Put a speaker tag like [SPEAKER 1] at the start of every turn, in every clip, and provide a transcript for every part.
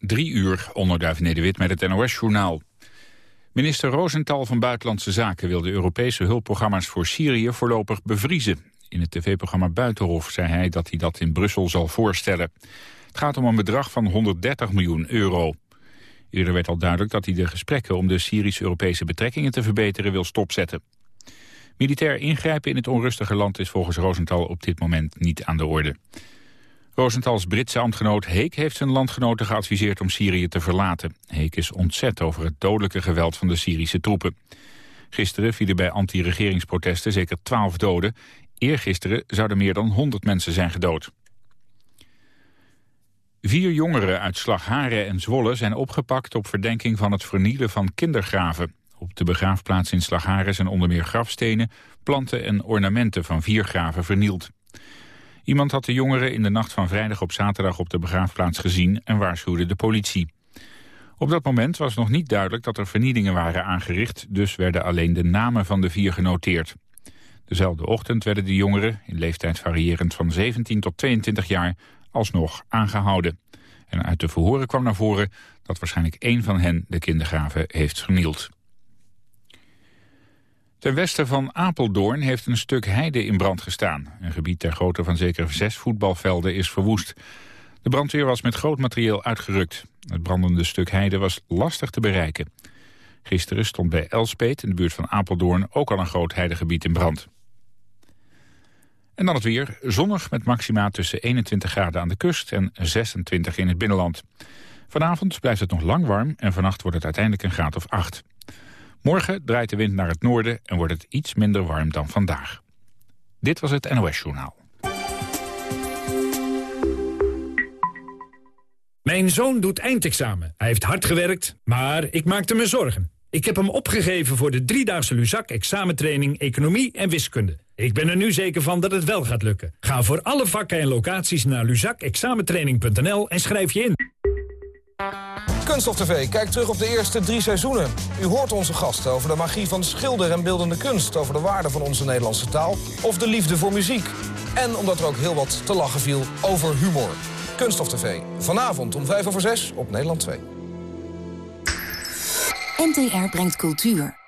[SPEAKER 1] Drie uur, onderduif Nederwit met het NOS-journaal. Minister Rosenthal van Buitenlandse Zaken wil de Europese hulpprogramma's voor Syrië voorlopig bevriezen. In het tv-programma Buitenhof zei hij dat hij dat in Brussel zal voorstellen. Het gaat om een bedrag van 130 miljoen euro. Eerder werd al duidelijk dat hij de gesprekken om de Syrisch-Europese betrekkingen te verbeteren wil stopzetten. Militair ingrijpen in het onrustige land is volgens Rosenthal op dit moment niet aan de orde. Rosenthals Britse ambtgenoot Heek heeft zijn landgenoten geadviseerd om Syrië te verlaten. Heek is ontzet over het dodelijke geweld van de Syrische troepen. Gisteren vielen bij anti-regeringsprotesten zeker twaalf doden. Eergisteren zouden meer dan 100 mensen zijn gedood. Vier jongeren uit Slagharen en Zwolle zijn opgepakt op verdenking van het vernielen van kindergraven. Op de begraafplaats in Slagharen zijn onder meer grafstenen, planten en ornamenten van vier graven vernield. Iemand had de jongeren in de nacht van vrijdag op zaterdag op de begraafplaats gezien en waarschuwde de politie. Op dat moment was nog niet duidelijk dat er vernielingen waren aangericht, dus werden alleen de namen van de vier genoteerd. Dezelfde ochtend werden de jongeren, in leeftijd variërend van 17 tot 22 jaar, alsnog aangehouden. En uit de verhoren kwam naar voren dat waarschijnlijk één van hen de kindergraven heeft vernield. Ten westen van Apeldoorn heeft een stuk heide in brand gestaan. Een gebied ter grootte van zeker zes voetbalvelden is verwoest. De brandweer was met groot materieel uitgerukt. Het brandende stuk heide was lastig te bereiken. Gisteren stond bij Elspeet, in de buurt van Apeldoorn, ook al een groot heidegebied in brand. En dan het weer. Zonnig met maxima tussen 21 graden aan de kust en 26 in het binnenland. Vanavond blijft het nog lang warm en vannacht wordt het uiteindelijk een graad of 8. Morgen draait de wind naar het noorden en wordt het iets minder warm dan vandaag. Dit was het NOS Journaal.
[SPEAKER 2] Mijn zoon doet eindexamen. Hij heeft hard gewerkt, maar ik maakte me zorgen. Ik heb hem opgegeven voor de driedaagse Luzak examentraining Economie en Wiskunde. Ik ben er nu zeker van dat het wel gaat lukken. Ga voor alle vakken en locaties naar luzakexamentraining.nl en schrijf je in.
[SPEAKER 3] Kunststof TV kijkt terug op de eerste drie seizoenen. U hoort onze gasten over de magie van schilder en beeldende kunst... over de waarde van onze Nederlandse taal of de liefde voor muziek. En omdat er ook heel wat te lachen viel over humor. Kunststof TV, vanavond om vijf over zes op Nederland 2.
[SPEAKER 4] NTR brengt cultuur.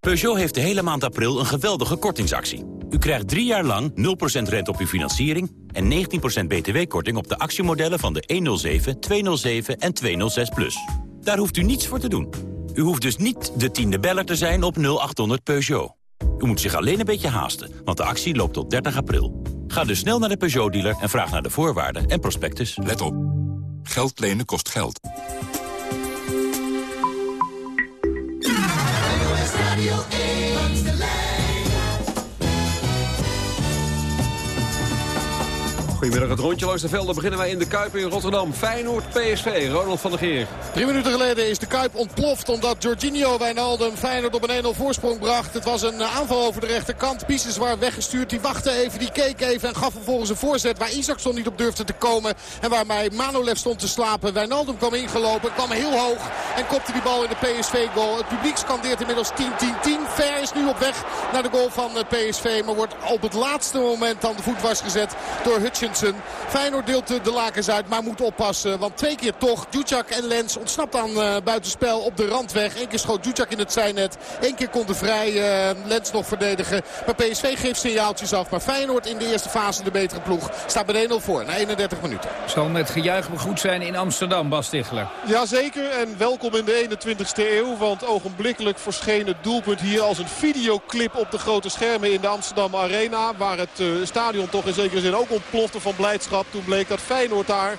[SPEAKER 5] Peugeot heeft de hele maand april een geweldige kortingsactie. U krijgt drie jaar lang 0% rente op uw financiering... en 19% btw-korting op de actiemodellen van de 107, 207 en 206 Plus. Daar hoeft u niets voor te doen. U hoeft dus niet de tiende beller te zijn op 0800 Peugeot. U moet zich alleen een beetje haasten, want de actie loopt tot 30 april. Ga dus snel naar de Peugeot-dealer en vraag naar de voorwaarden en prospectus.
[SPEAKER 6] Let op. Geld lenen kost geld.
[SPEAKER 7] Radio Goedemiddag, het rondje langs de velden beginnen wij in de Kuip in Rotterdam. Feyenoord PSV, Ronald van der Geer.
[SPEAKER 8] Drie minuten geleden is de Kuip ontploft omdat Jorginho Wijnaldum Feyenoord op een 1-0 voorsprong bracht. Het was een aanval over de rechterkant. Pieces waar weggestuurd. Die wachtte even, die keek even en gaf vervolgens een voorzet waar Isaacson niet op durfde te komen. En waar mij Manolev stond te slapen. Wijnaldum kwam ingelopen, kwam heel hoog en kopte die bal in de PSV-goal. Het publiek scandeert inmiddels 10-10-10. Ver is nu op weg naar de goal van PSV, maar wordt op het laatste moment aan de voet was gezet door Feyenoord deelt de lakens uit, maar moet oppassen. Want twee keer toch, Djudjak en Lens ontsnapt aan uh, buitenspel op de randweg. Eén keer schoot Djudjak in het zijnet. Eén keer kon de vrij uh, Lens nog verdedigen. Maar PSV geeft signaaltjes af. Maar Feyenoord in de eerste fase de betere ploeg. Staat bij 1-0 voor na 31 minuten.
[SPEAKER 9] Zal met gejuich goed zijn in Amsterdam, Bas Tichler.
[SPEAKER 10] Jazeker en welkom in de 21ste eeuw. Want ogenblikkelijk verscheen het doelpunt hier als een videoclip op de grote schermen in de Amsterdam Arena. Waar het uh, stadion toch in zekere zin ook ontplofte van blijdschap. Toen bleek dat Feyenoord daar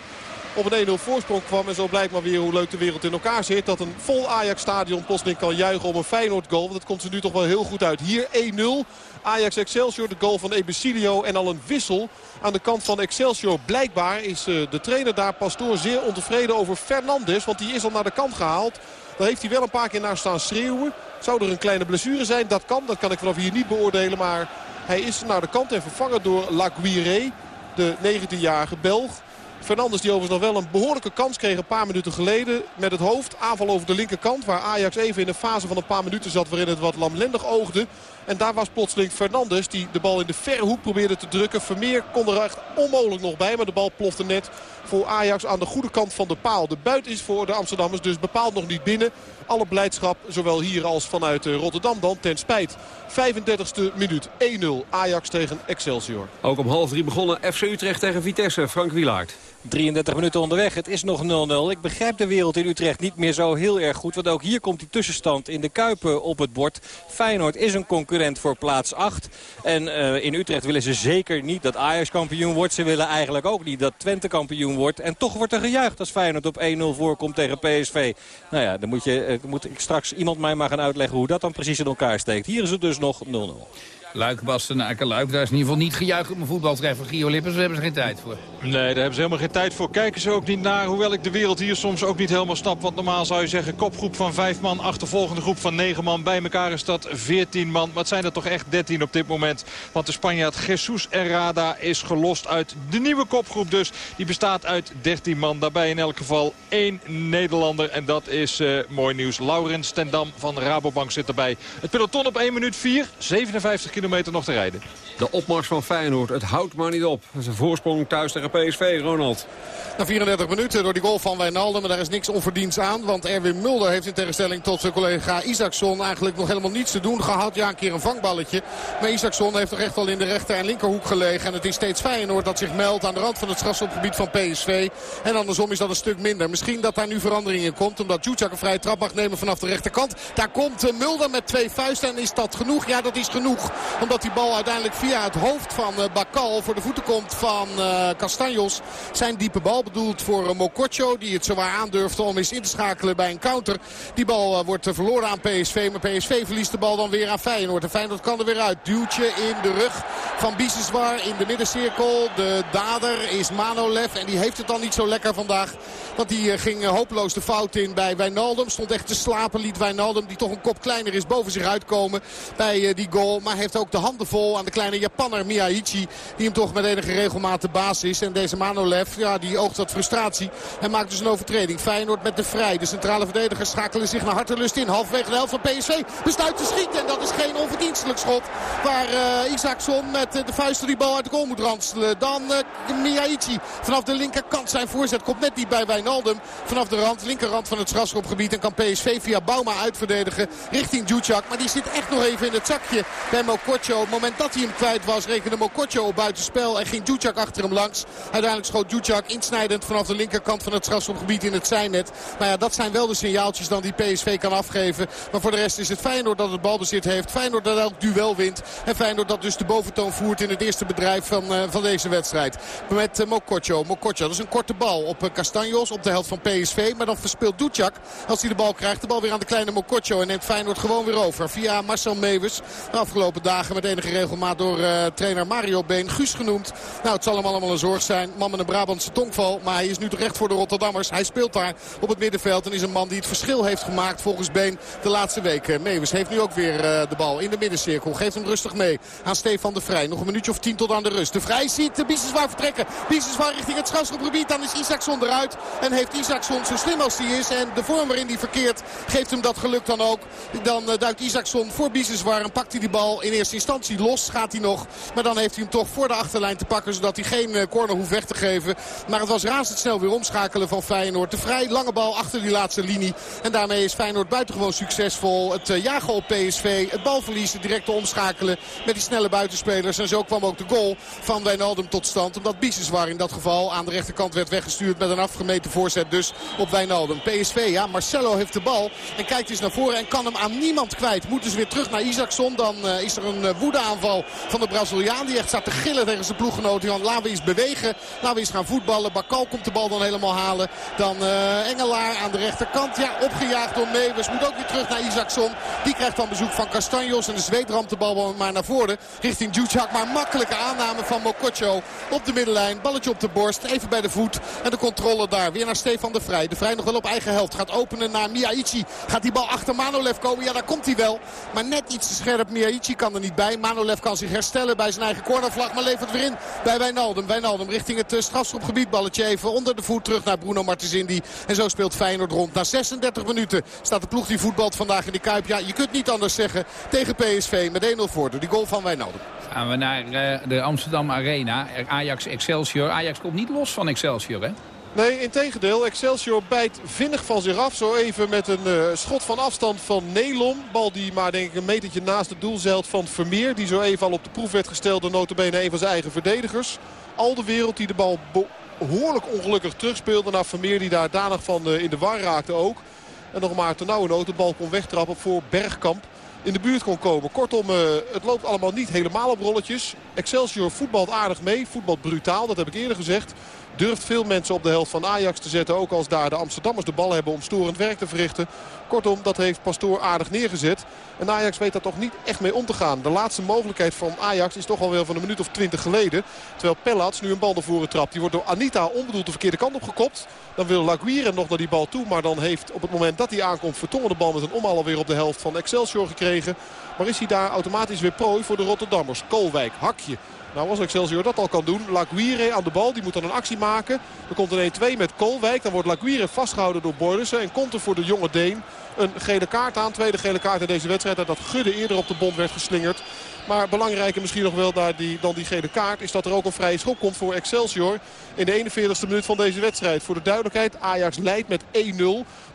[SPEAKER 10] op een 1-0 voorsprong kwam. En zo blijkt maar weer hoe leuk de wereld in elkaar zit. Dat een vol Ajax-stadion plotseling kan juichen om een Feyenoord-goal. Want dat komt er nu toch wel heel goed uit. Hier 1-0. Ajax Excelsior, de goal van Ebesilio en al een wissel aan de kant van Excelsior. Blijkbaar is eh, de trainer daar, Pastoor, zeer ontevreden over Fernandes. Want die is al naar de kant gehaald. Daar heeft hij wel een paar keer naar staan schreeuwen. Zou er een kleine blessure zijn? Dat kan. Dat kan ik vanaf hier niet beoordelen. Maar hij is naar de kant en vervangen door Laguirre de 19-jarige Belg. Fernandes die overigens nog wel een behoorlijke kans kreeg een paar minuten geleden. Met het hoofd aanval over de linkerkant. Waar Ajax even in een fase van een paar minuten zat waarin het wat lamlendig oogde. En daar was plotseling Fernandes die de bal in de verre hoek probeerde te drukken. Vermeer kon er echt onmogelijk nog bij. Maar de bal plofte net voor Ajax aan de goede kant van de paal. De buit is voor de Amsterdammers dus bepaald nog niet binnen. Alle blijdschap, zowel hier als vanuit eh, Rotterdam dan, ten spijt. 35e minuut, 1-0 Ajax tegen Excelsior.
[SPEAKER 7] Ook om half drie begonnen FC Utrecht tegen Vitesse, Frank Wilaert.
[SPEAKER 11] 33 minuten onderweg. Het is nog 0-0. Ik begrijp de wereld in Utrecht niet meer zo heel erg goed. Want ook hier komt die tussenstand in de Kuipen op het bord. Feyenoord is een concurrent voor plaats 8. En uh, in Utrecht willen ze zeker niet dat Ajax kampioen wordt. Ze willen eigenlijk ook niet dat Twente kampioen wordt. En toch wordt er gejuicht als Feyenoord op 1-0 voorkomt tegen PSV. Nou ja, dan moet, je, uh, moet ik straks iemand mij maar gaan uitleggen hoe dat dan precies in elkaar steekt. Hier is het dus nog 0-0.
[SPEAKER 9] Luik, Bastenaken, Luik. Daar is in ieder geval niet gejuicht op mijn voetbaltreffer. Gio Lippens, daar hebben ze geen tijd voor.
[SPEAKER 12] Nee, daar hebben ze helemaal geen tijd voor. Kijken ze ook niet naar. Hoewel ik de wereld hier soms ook niet helemaal snap. Want normaal zou je zeggen kopgroep van vijf man. Achtervolgende groep van negen man. Bij elkaar is dat 14 man. Maar het zijn er toch echt 13 op dit moment. Want de Spanjaard Jesus Errada is gelost uit de nieuwe kopgroep dus. Die bestaat uit 13 man. Daarbij in elk geval één Nederlander. En dat is uh, mooi nieuws. Laurens Stendam van Rabobank zit erbij. Het peloton op 1 minuut 4. 57 kilometer nog te rijden.
[SPEAKER 7] De opmars van Feyenoord, het houdt maar niet op. Dat is een voorsprong thuis tegen PSV, Ronald.
[SPEAKER 8] Na 34 minuten door die goal van Wijnaldum. Maar daar is niks onverdiends aan. Want Erwin Mulder heeft in tegenstelling tot zijn collega Isaacson eigenlijk nog helemaal niets te doen gehad. Ja, een keer een vangballetje. Maar Isaacson heeft toch echt wel in de rechter- en linkerhoek gelegen. En het is steeds Feyenoord dat zich meldt aan de rand van het strafschopgebied van PSV. En andersom is dat een stuk minder. Misschien dat daar nu verandering in komt. Omdat Djutjak een vrije trap mag nemen vanaf de rechterkant. Daar komt eh, Mulder met twee vuisten. En is dat genoeg? Ja, dat is genoeg. Omdat die bal uiteindelijk via het hoofd van eh, Bakal voor de voeten komt van uh, Castanjos. Zijn diepe bal bedoeld voor uh, Mokotjo. Die het zowaar aandurfde om eens in te schakelen bij een counter. Die bal wordt verloren aan PSV. Maar PSV verliest de bal dan weer aan Feyenoord. En Feyenoord kan er weer uit. Duwtje in de rug van Biseswar in de middencirkel. De dader is Manolev. En die heeft het dan niet zo lekker vandaag. Want die ging hopeloos de fout in bij Wijnaldum. Stond echt te slapen. Liet Wijnaldum, die toch een kop kleiner is, boven zich uitkomen bij die goal. Maar heeft ook de handen vol aan de kleine Japanner Miyaichi. Die hem toch met enige regelmaat de baas is. En deze Manolev, ja, die oogt wat frustratie. En maakt dus een overtreding. Feyenoord met de vrij. De centrale verdedigers schakelen zich naar hartelust in. Halfwege de helft van PSV besluit te schieten. En dat is geen onverdienstelijk schot. Waar uh, Isaacson met uh, de vuisten die bal uit de goal moet ranselen. Dan uh, vanaf de linkerkant. Zijn voorzet komt net niet bij Wijnaldum. Vanaf de rand, linkerrand van het strafschopgebied. En kan PSV via Bauma uitverdedigen richting Djutjak. Maar die zit echt nog even in het zakje bij Mokotjo. Op het moment dat hij hem kwijt was rekende Mokotjo op buitenspel. En ging Djutjak achter hem langs. Uiteindelijk schoot Djutjak insnijdend vanaf de linkerkant van het strafschopgebied in het zijnet. Maar ja, dat zijn wel de signaaltjes dan die PSV kan afgeven. Maar voor de rest is het Feyenoord dat het balbezit heeft. Feyenoord dat elk duel wint. En Feyenoord dat dus de boventoon voert in het eerste bedrijf van, uh, van deze wedstrijd. Met uh, Mokotjo. Mokotjo, dat is een korte bal op uh, Castanjos op de helft van PSV. Maar dan verspeelt Djutjak als hij de bal krijgt. De bal weer aan de kleine Mokotjo. En neemt Feyenoord gewoon weer over. Via Marcel Mewes. De afgelopen dagen met enige regelmaat door uh, trainer Mario Been. Guus genoemd. Nou, het zal hem allemaal een zorg zijn. Man met een Brabantse tongval. Maar hij is nu terecht voor de Rotterdammers. Hij speelt daar op het middenveld. En is een man die het verschil heeft gemaakt volgens Been de laatste weken. Mewes heeft nu ook weer uh, de bal in de middencirkel. Geeft hem rustig mee aan Stefan de Vrij. Nog een minuutje of tien tot aan de rust. De Vrij ziet de Biseswaar vertrekken. Biseswaar richting het strafschopgebied. Dan is Isaacson eruit. En heeft Isaacson zo slim als hij is. En de vorm waarin hij verkeert geeft hem dat geluk dan ook. Dan uh, duikt Isaacson voor Biseswaar en pakt hij die bal in eerste instantie los. Gaat hij nog. Maar dan heeft hij hem toch voor de achterlijn te pakken. Zodat hij geen uh, corner hoeft weg te geven. Maar het was razendsnel weer omschakelen van Feyenoord. De vrij lange bal achter die laatste linie. En daarmee is Feyenoord buitengewoon succesvol. Het uh, jagen op PSV. Het balverliezen direct te omschakelen met die snelle buitenspelers. En zo kwam ook de goal van Wijnaldum tot stand. Omdat Biseswar in dat geval aan de rechterkant werd weggestuurd met een afgemeten voorzet dus op Wijnaldum. PSV, ja, Marcelo heeft de bal en kijkt eens naar voren en kan hem aan niemand kwijt. Moet dus weer terug naar Isaacson. Dan uh, is er een woedeaanval van de Braziliaan. Die echt staat te gillen tegen zijn ploeggenoot. Jan, laten we eens bewegen. Laten we eens gaan voetballen. Bakal komt de bal dan helemaal halen. Dan uh, Engelaar aan de rechterkant. Ja, opgejaagd door Meeuwis. Moet ook weer terug naar Isaacson. Die krijgt dan bezoek van Castanjos. En de zweet de bal maar naar voren. Richting Djutjak. Maar makkelijke aanname van Mokotjo op de middenlijn. Balletje op de borst. Even bij de voet. En de controle daar. Weer naar Stefan de Vrij. De Vrij nog wel op eigen helft. Gaat openen naar Miyaichi. Gaat die bal achter Manolev komen? Ja, daar komt hij wel. Maar net iets te scherp. Miyaichi kan er niet bij. Manolev kan zich herstellen bij zijn eigen cornervlag. Maar levert weer in bij Wijnaldum. Wijnaldum richting het uh, strafschopgebied. Balletje even onder de voet terug naar Bruno Martensindi. En zo speelt Feyenoord rond. Na 36 minuten staat de ploeg die voetbalt vandaag in de Kuip. Ja, je kunt niet anders zeggen tegen PSV met 1-0 voor door die goal van Wijnaldum.
[SPEAKER 9] Gaan we naar uh, de Amsterdam Arena. Ajax Excelsior. Ajax komt niet los van Excelsior, hè?
[SPEAKER 10] Nee, in tegendeel. Excelsior bijt vinnig van zich af. Zo even met een uh, schot van afstand van Nelom. Bal die maar denk ik een metertje naast het doel zeilt van Vermeer. Die zo even al op de proef werd gesteld door notabene een van zijn eigen verdedigers. Al de wereld die de bal behoorlijk ongelukkig terugspeelde naar Vermeer. Die daar danig van uh, in de war raakte ook. En nog maar nood de bal kon wegtrappen voor Bergkamp in de buurt kon komen. Kortom, uh, het loopt allemaal niet helemaal op rolletjes. Excelsior voetbalt aardig mee, voetbalt brutaal, dat heb ik eerder gezegd. Durft veel mensen op de helft van Ajax te zetten. Ook als daar de Amsterdammers de bal hebben om storend werk te verrichten. Kortom, dat heeft Pastoor aardig neergezet. En Ajax weet daar toch niet echt mee om te gaan. De laatste mogelijkheid van Ajax is toch alweer van een minuut of twintig geleden. Terwijl Pellats nu een bal naar voren trapt. Die wordt door Anita onbedoeld de verkeerde kant op gekopt. Dan wil Laguire nog naar die bal toe. Maar dan heeft op het moment dat hij aankomt Vertongen de bal met een omhaal alweer op de helft van Excelsior gekregen. Maar is hij daar automatisch weer prooi voor de Rotterdammers. Koolwijk, hakje. Nou als Excelsior dat al kan doen. Laguire aan de bal. Die moet dan een actie maken. Er komt een 1-2 met Koolwijk. Dan wordt Laguire vastgehouden door Boylissen. En komt er voor de jonge Deen een gele kaart aan. Tweede gele kaart in deze wedstrijd. Dat Gudde eerder op de bond werd geslingerd. Maar belangrijker misschien nog wel daar die, dan die gele kaart... is dat er ook een vrije schop komt voor Excelsior... in de 41ste minuut van deze wedstrijd. Voor de duidelijkheid, Ajax leidt met 1-0...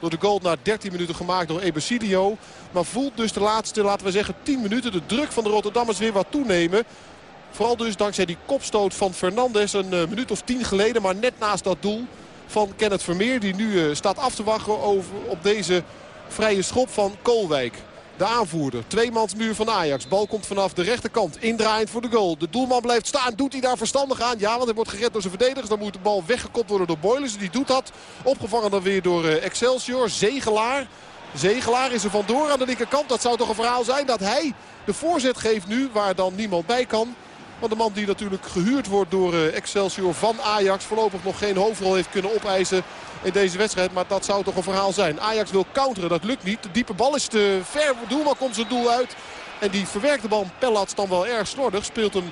[SPEAKER 10] door de goal na 13 minuten gemaakt door Ebesilio. Maar voelt dus de laatste, laten we zeggen, 10 minuten... de druk van de Rotterdammers weer wat toenemen. Vooral dus dankzij die kopstoot van Fernandes een uh, minuut of tien geleden. Maar net naast dat doel van Kenneth Vermeer. Die nu uh, staat af te wachten over, op deze vrije schop van Koolwijk. De aanvoerder. Tweemansmuur van Ajax. Bal komt vanaf de rechterkant. Indraaiend voor de goal. De doelman blijft staan. Doet hij daar verstandig aan? Ja, want hij wordt gered door zijn verdedigers. Dan moet de bal weggekopt worden door Boilers. Die doet dat. Opgevangen dan weer door uh, Excelsior. Zegelaar. Zegelaar is er vandoor aan de linkerkant. Dat zou toch een verhaal zijn dat hij de voorzet geeft nu. Waar dan niemand bij kan. Want de man die natuurlijk gehuurd wordt door eh, Excelsior van Ajax... voorlopig nog geen hoofdrol heeft kunnen opeisen in deze wedstrijd. Maar dat zou toch een verhaal zijn. Ajax wil counteren, dat lukt niet. De diepe bal is te ver. Doelman komt zijn doel uit. En die verwerkte bal Pellats dan wel erg slordig. Speelt hem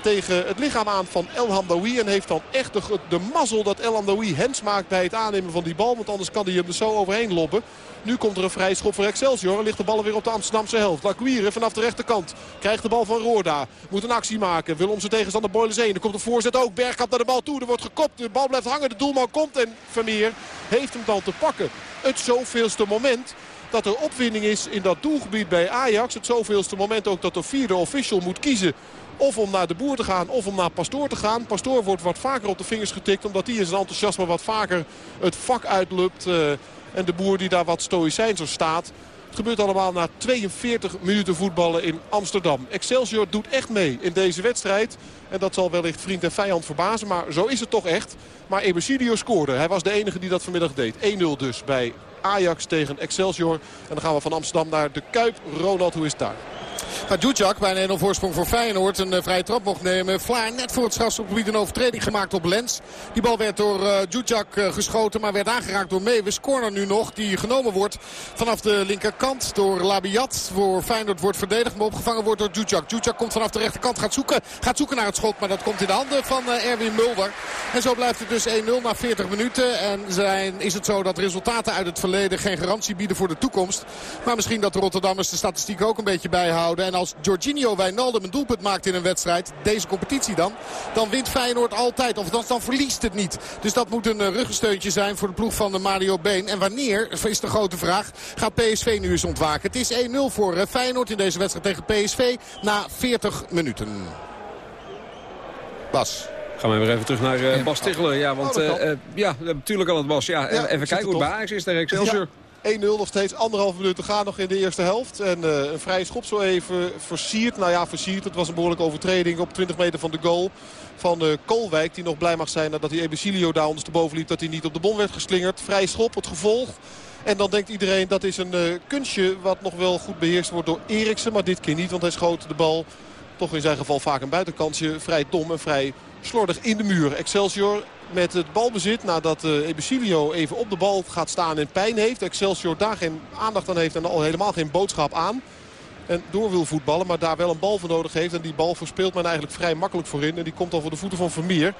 [SPEAKER 10] tegen het lichaam aan van El Hamdawi. En heeft dan echt de, de mazzel dat El Hamdawi hens maakt bij het aannemen van die bal. Want anders kan hij hem er zo overheen loppen. Nu komt er een vrij schop voor Excelsior. En ligt de bal weer op de Amsterdamse helft. Lacuire vanaf de rechterkant. Krijgt de bal van Roorda. Moet een actie maken. Wil om zijn tegenstander Boilers heen. Er komt een voorzet ook. Bergkamp naar de bal toe. Er wordt gekopt. De bal blijft hangen. De doelman komt. En Vermeer heeft hem dan te pakken. Het zoveelste moment dat er opwinding is in dat doelgebied bij Ajax. Het zoveelste moment ook dat de vierde official moet kiezen of om naar de boer te gaan of om naar Pastoor te gaan. Pastoor wordt wat vaker op de vingers getikt. Omdat hij in zijn enthousiasme wat vaker het vak uitlupt. Uh, en de boer die daar wat stoïcijnser staat. Het gebeurt allemaal na 42 minuten voetballen in Amsterdam. Excelsior doet echt mee in deze wedstrijd. En dat zal wellicht vriend en vijand verbazen. Maar zo is het toch echt. Maar Ebersidio scoorde. Hij was de enige die dat vanmiddag deed. 1-0 dus bij Ajax tegen Excelsior. En dan gaan we van Amsterdam naar de Kuip. Ronald, hoe is het daar?
[SPEAKER 8] Bij een 1-0 voorsprong voor Feyenoord een uh, vrije trap mocht nemen. Vlaar net voor het strafschopgebied een overtreding gemaakt op Lens. Die bal werd door uh, geschoten, maar werd aangeraakt door Mewis. Corner nu nog, die genomen wordt vanaf de linkerkant door Labiat. Voor Feyenoord wordt verdedigd, maar opgevangen wordt door Dujak. Dujak komt vanaf de rechterkant, gaat zoeken, gaat zoeken naar het schot. Maar dat komt in de handen van Erwin Mulder. En zo blijft het dus 1-0 na 40 minuten. En zijn, is het zo dat resultaten uit het verleden geen garantie bieden voor de toekomst. Maar misschien dat de Rotterdammers de statistiek ook een beetje bijhouden. En als Jorginho Wijnaldum een doelpunt maakt in een wedstrijd, deze competitie dan, dan wint Feyenoord altijd. Of dan, dan verliest het niet. Dus dat moet een uh, ruggensteuntje zijn voor de ploeg van de Mario Been. En wanneer, is de grote vraag, gaat PSV nu eens ontwaken. Het is 1-0 voor uh, Feyenoord in deze wedstrijd tegen PSV na 40 minuten. Bas.
[SPEAKER 7] Gaan we weer even terug naar uh, Bas Tichelen. Ja, want oh, uh, uh, ja, natuurlijk al het Bas. Ja, ja even kijken hoe het bij Ajax is tegen Excelsior. Ja.
[SPEAKER 10] 1-0 nog steeds anderhalf minuut te gaan nog in de eerste helft. En uh, een vrije schop zo even versierd. Nou ja, versierd. Het was een behoorlijke overtreding op 20 meter van de goal van uh, Koolwijk. Die nog blij mag zijn nadat hij Ebesilio daar ondersteboven liep. Dat hij niet op de bon werd geslingerd. Vrije schop, het gevolg. En dan denkt iedereen dat is een uh, kunstje wat nog wel goed beheerst wordt door Eriksen. Maar dit keer niet, want hij schoot de bal toch in zijn geval vaak een buitenkansje. Vrij dom en vrij slordig in de muur. Excelsior met het balbezit. Nadat uh, even op de bal gaat staan en pijn heeft. Excelsior daar geen aandacht aan heeft en al helemaal geen boodschap aan. En door wil voetballen, maar daar wel een bal voor nodig heeft. En die bal verspeelt men eigenlijk vrij makkelijk voorin. En die komt dan voor de voeten van Vermeer.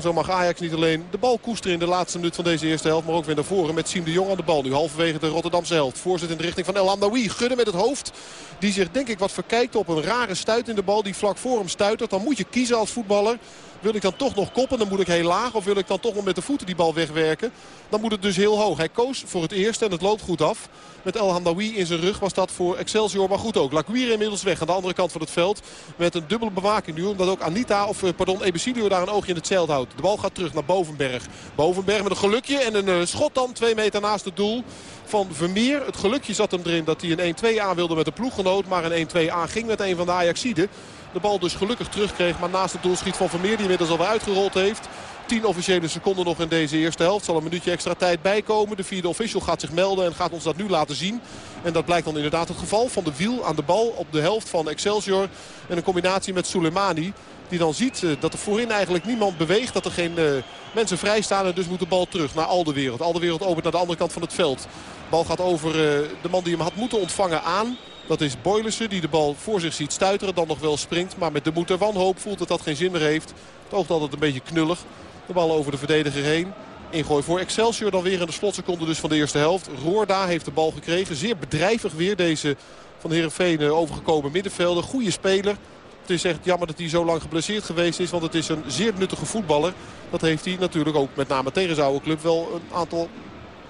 [SPEAKER 10] Zo mag Ajax niet alleen de bal koesteren in de laatste minuut van deze eerste helft. Maar ook weer naar voren met Siem de Jong aan de bal. Nu halverwege de Rotterdamse helft. Voorzet in de richting van El Amdawi. Gudde met het hoofd. Die zich denk ik wat verkijkt op een rare stuit in de bal. Die vlak voor hem stuitert. Dan moet je kiezen als voetballer. Wil ik dan toch nog koppen, dan moet ik heel laag. Of wil ik dan toch nog met de voeten die bal wegwerken. Dan moet het dus heel hoog. Hij koos voor het eerst en het loopt goed af. Met El Hamdawi in zijn rug was dat voor Excelsior maar goed ook. Lacuire inmiddels weg aan de andere kant van het veld. Met een dubbele bewaking nu. Omdat ook Anita, of eh, pardon, Ebesilio daar een oogje in het zeild houdt. De bal gaat terug naar Bovenberg. Bovenberg met een gelukje en een uh, schot dan. Twee meter naast het doel van Vermeer. Het gelukje zat hem erin dat hij een 1-2 aan wilde met de ploeggenoot. Maar een 1-2 aan ging met een van de Ajaxiden. De bal dus gelukkig terugkreeg. Maar naast het doel schiet van Vermeer die inmiddels alweer uitgerold heeft. 10 officiële seconden nog in deze eerste helft. Zal een minuutje extra tijd bijkomen. De vierde official gaat zich melden en gaat ons dat nu laten zien. En dat blijkt dan inderdaad het geval. Van de wiel aan de bal op de helft van Excelsior. En een combinatie met Soleimani. Die dan ziet dat er voorin eigenlijk niemand beweegt. Dat er geen uh, mensen vrij staan. En dus moet de bal terug naar Aldewereld. Aldewereld opent naar de andere kant van het veld. De bal gaat over uh, de man die hem had moeten ontvangen aan. Dat is Boylissen die de bal voor zich ziet stuiteren. Dan nog wel springt. Maar met de moed en wanhoop voelt dat dat geen zin meer heeft. Het oogt altijd een beetje knullig. De bal over de verdediger heen. Ingooi voor Excelsior dan weer in de slotseconde dus van de eerste helft. Roorda heeft de bal gekregen. Zeer bedrijvig weer deze van Heerenveen overgekomen middenvelder. Goede speler. Het is echt jammer dat hij zo lang geblesseerd geweest is. Want het is een zeer nuttige voetballer. Dat heeft hij natuurlijk ook met name tegen zijn oude club wel een aantal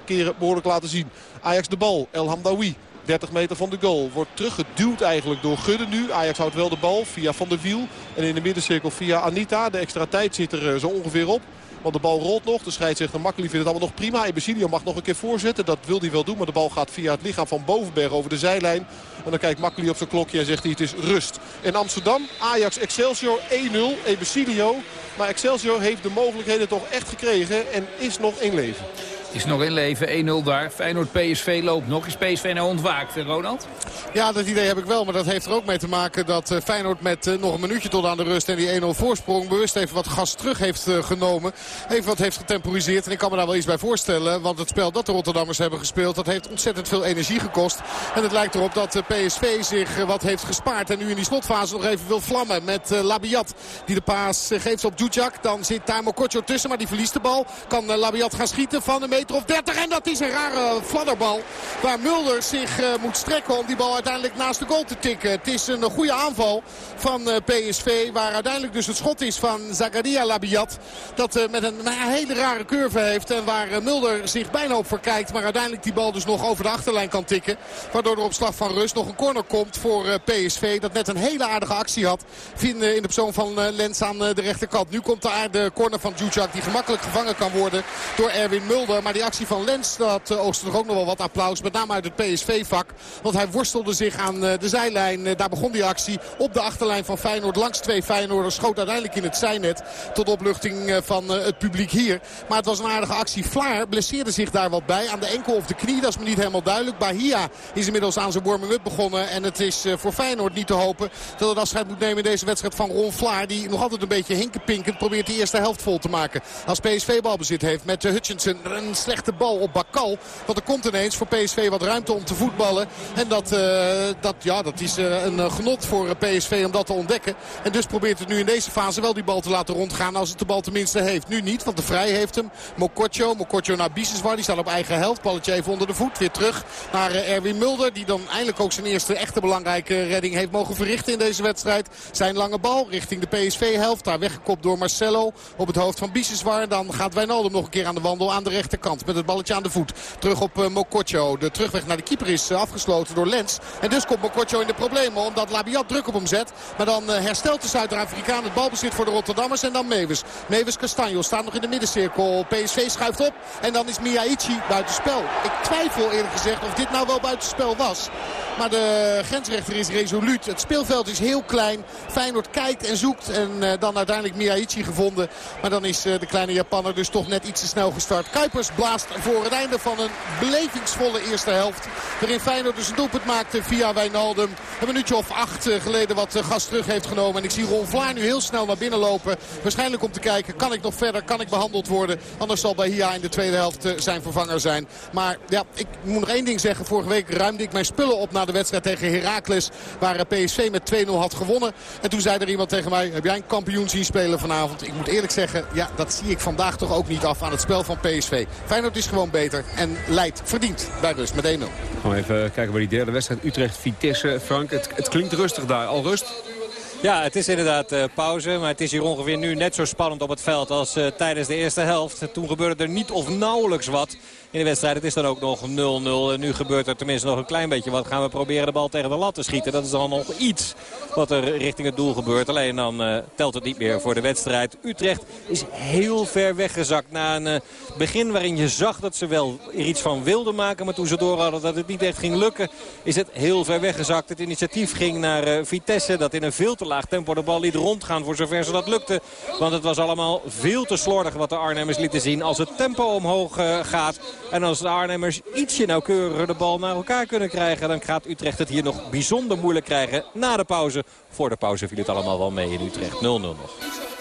[SPEAKER 10] keren behoorlijk laten zien. Ajax de bal. El Hamdawi 30 meter van de goal. Wordt teruggeduwd eigenlijk door Gudde nu. Ajax houdt wel de bal via Van der Wiel. En in de middencirkel via Anita. De extra tijd zit er zo ongeveer op. Want de bal rolt nog. De scheidsrechter Makkeli vindt het allemaal nog prima. Ebesilio mag nog een keer voorzetten. Dat wil hij wel doen. Maar de bal gaat via het lichaam van Bovenberg over de zijlijn. En dan kijkt Makkeli op zijn klokje en zegt hij het is rust. In Amsterdam Ajax Excelsior 1-0. Ebesilio. Maar Excelsior heeft de mogelijkheden toch echt gekregen. En is nog in leven.
[SPEAKER 9] Is nog in leven, 1-0 daar. Feyenoord PSV loopt nog. Is PSV nou ontwaakt, Ronald?
[SPEAKER 8] Ja, dat idee heb ik wel. Maar dat heeft er ook mee te maken dat Feyenoord met nog een minuutje tot aan de rust... en die 1-0 voorsprong bewust even wat gas terug heeft genomen. Even wat heeft getemporiseerd. En ik kan me daar wel iets bij voorstellen. Want het spel dat de Rotterdammers hebben gespeeld... dat heeft ontzettend veel energie gekost. En het lijkt erop dat PSV zich wat heeft gespaard. En nu in die slotfase nog even wil vlammen met Labiat. Die de paas geeft op Djudjak. Dan zit daar Mokotjo tussen, maar die verliest de bal. Kan Labiat gaan schieten van de of 30. En dat is een rare fladderbal. Waar Mulder zich uh, moet strekken om die bal uiteindelijk naast de goal te tikken. Het is een goede aanval van uh, PSV. Waar uiteindelijk dus het schot is van Zagaria Labiat. Dat uh, met een, hele rare curve heeft. En waar Mulder zich bijna op verkijkt. Maar uiteindelijk die bal dus nog over de achterlijn kan tikken. Waardoor er op slag van rust nog een corner komt voor PSV. Dat net een hele aardige actie had. Vinden in de persoon van Lens aan de rechterkant. Nu komt daar de corner van Djudjak. Die gemakkelijk gevangen kan worden door Erwin Mulder. Die actie van Lens, dat uh, oogste toch ook nog wel wat applaus. Met name uit het PSV-vak. Want hij worstelde zich aan uh, de zijlijn. Uh, daar begon die actie op de achterlijn van Feyenoord. Langs twee Feyenoorders. Schoot uiteindelijk in het zijnet. Tot opluchting van het publiek hier. Maar het was een aardige actie. Vlaar blesseerde zich daar wat bij. Aan de enkel of de knie, dat is me niet helemaal duidelijk. Bahia is inmiddels aan zijn warming-up begonnen. En het is voor Feyenoord niet te hopen dat het afscheid moet nemen in deze wedstrijd van Ron Vlaar. Die nog altijd een beetje hinkenpinkend probeert de eerste helft vol te maken. Als PSV balbezit heeft met Hutchinson. Een slechte bal op Bakal. Want er komt ineens voor PSV wat ruimte om te voetballen. En dat, uh, dat, ja, dat is uh, een genot voor PSV om dat te ontdekken. En dus probeert het nu in deze fase wel die bal te laten rondgaan. Als het de bal tenminste heeft. Nu niet, want de Vrij heeft hem. Mokotjo, Mokotjo naar Biseswar. Die staat op eigen helft. Balletje even onder de voet. Weer terug naar Erwin Mulder. Die dan eindelijk ook zijn eerste echte belangrijke redding heeft mogen verrichten in deze wedstrijd. Zijn lange bal richting de PSV-helft. Daar weggekopt door Marcelo op het hoofd van Biseswar. Dan gaat Wijnaldum nog een keer aan de wandel aan de rechterkant. Met het balletje aan de voet. Terug op uh, Mokotjo. De terugweg naar de keeper is uh, afgesloten door Lens. En dus komt Mokotjo in de problemen omdat Labiat druk op hem zet. Maar dan uh, herstelt de Zuid-Afrikaan het balbezit voor de Rotterdammers. En dan Mewes. Mewes Castanjo staat nog in de middencirkel. PSV schuift op. En dan is Miyaichi buitenspel. Ik twijfel eerlijk gezegd of dit nou wel buitenspel was. Maar de grensrechter is resoluut. Het speelveld is heel klein. Feyenoord kijkt en zoekt. En dan uiteindelijk Miyaichi gevonden. Maar dan is de kleine Japanner dus toch net iets te snel gestart. Kuipers blaast voor het einde van een belevingsvolle eerste helft. Waarin Feyenoord dus een doelpunt maakte via Wijnaldum. Een minuutje of acht geleden wat gas terug heeft genomen. En ik zie Ron Vlaar nu heel snel naar binnen lopen. Waarschijnlijk om te kijken, kan ik nog verder, kan ik behandeld worden. Anders zal Bahia in de tweede helft zijn vervanger zijn. Maar ja, ik moet nog één ding zeggen. Vorige week ruimde ik mijn spullen op na de wedstrijd tegen Heracles. Waar PSV met 2-0 had gewonnen. En toen zei er iemand tegen mij, heb jij een kampioen zien spelen vanavond? Ik moet eerlijk zeggen, ja, dat zie ik vandaag toch ook niet af aan het spel van PSV. Feyenoord is gewoon beter en leidt verdiend bij rust met 1-0.
[SPEAKER 13] Gaan we even kijken bij die derde wedstrijd. Utrecht-Vitesse. Frank, het, het klinkt rustig daar. Al rust?
[SPEAKER 14] Ja, het is inderdaad uh, pauze. Maar het is hier ongeveer nu net zo spannend op het veld als uh, tijdens de eerste helft. Toen gebeurde er niet of nauwelijks wat in de wedstrijd. Het is dan ook nog 0-0. En nu gebeurt er tenminste nog een klein beetje wat. Gaan we proberen de bal tegen de lat te schieten. Dat is dan nog iets wat er richting het doel gebeurt. Alleen dan uh, telt het niet meer voor de wedstrijd. Utrecht is heel ver weggezakt na een uh, begin waarin je zag dat ze wel er iets van wilden maken. Maar toen ze door hadden dat het niet echt ging lukken is het heel ver weggezakt. Het initiatief ging naar uh, Vitesse dat in een veel te laag tempo de bal liet rondgaan voor zover ze dat lukte. Want het was allemaal veel te slordig wat de Arnhemmers lieten zien. Als het tempo omhoog gaat en als de Arnhemmers ietsje nauwkeuriger de bal naar elkaar kunnen krijgen... dan gaat Utrecht het hier nog bijzonder moeilijk krijgen na de pauze. Voor de pauze viel het allemaal wel mee in Utrecht. 0-0 nog.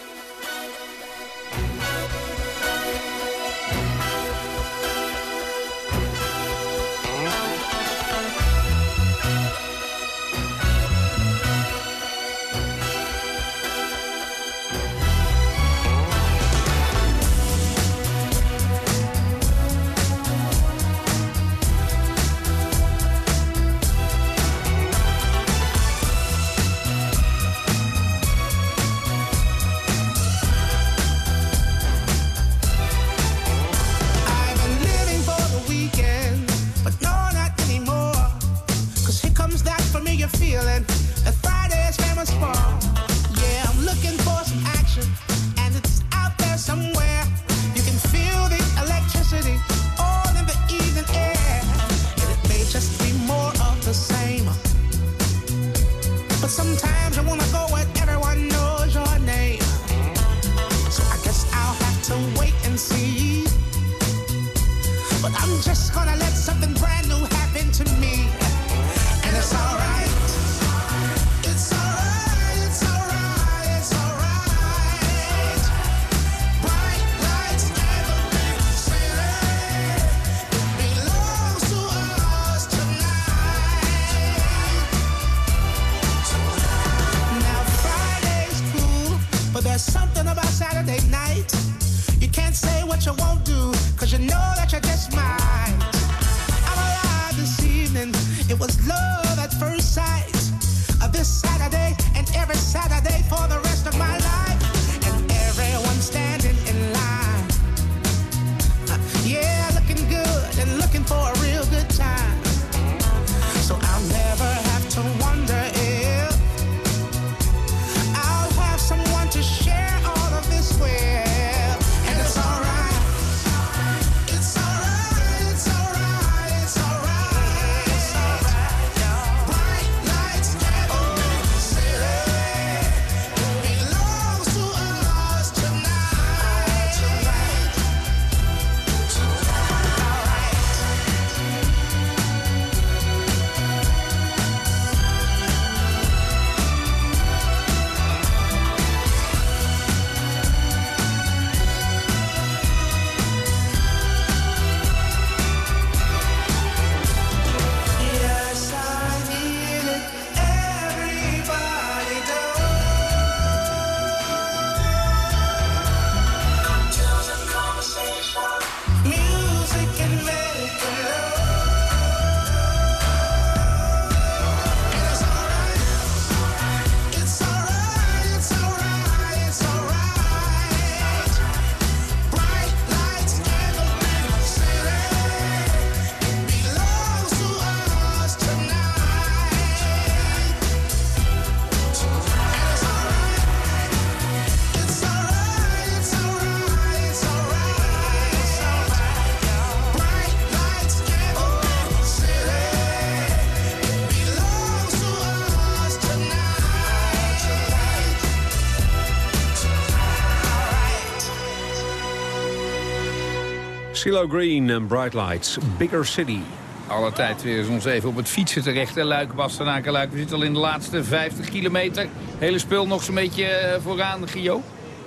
[SPEAKER 13] CeeLo Green en Bright Lights, Bigger City.
[SPEAKER 9] Alle tijd weer eens ons even op het fietsen terecht. Luik, Bastenaken, Luik. We zitten al in de laatste 50 kilometer. Hele spul nog zo'n beetje eh, vooraan, Gio.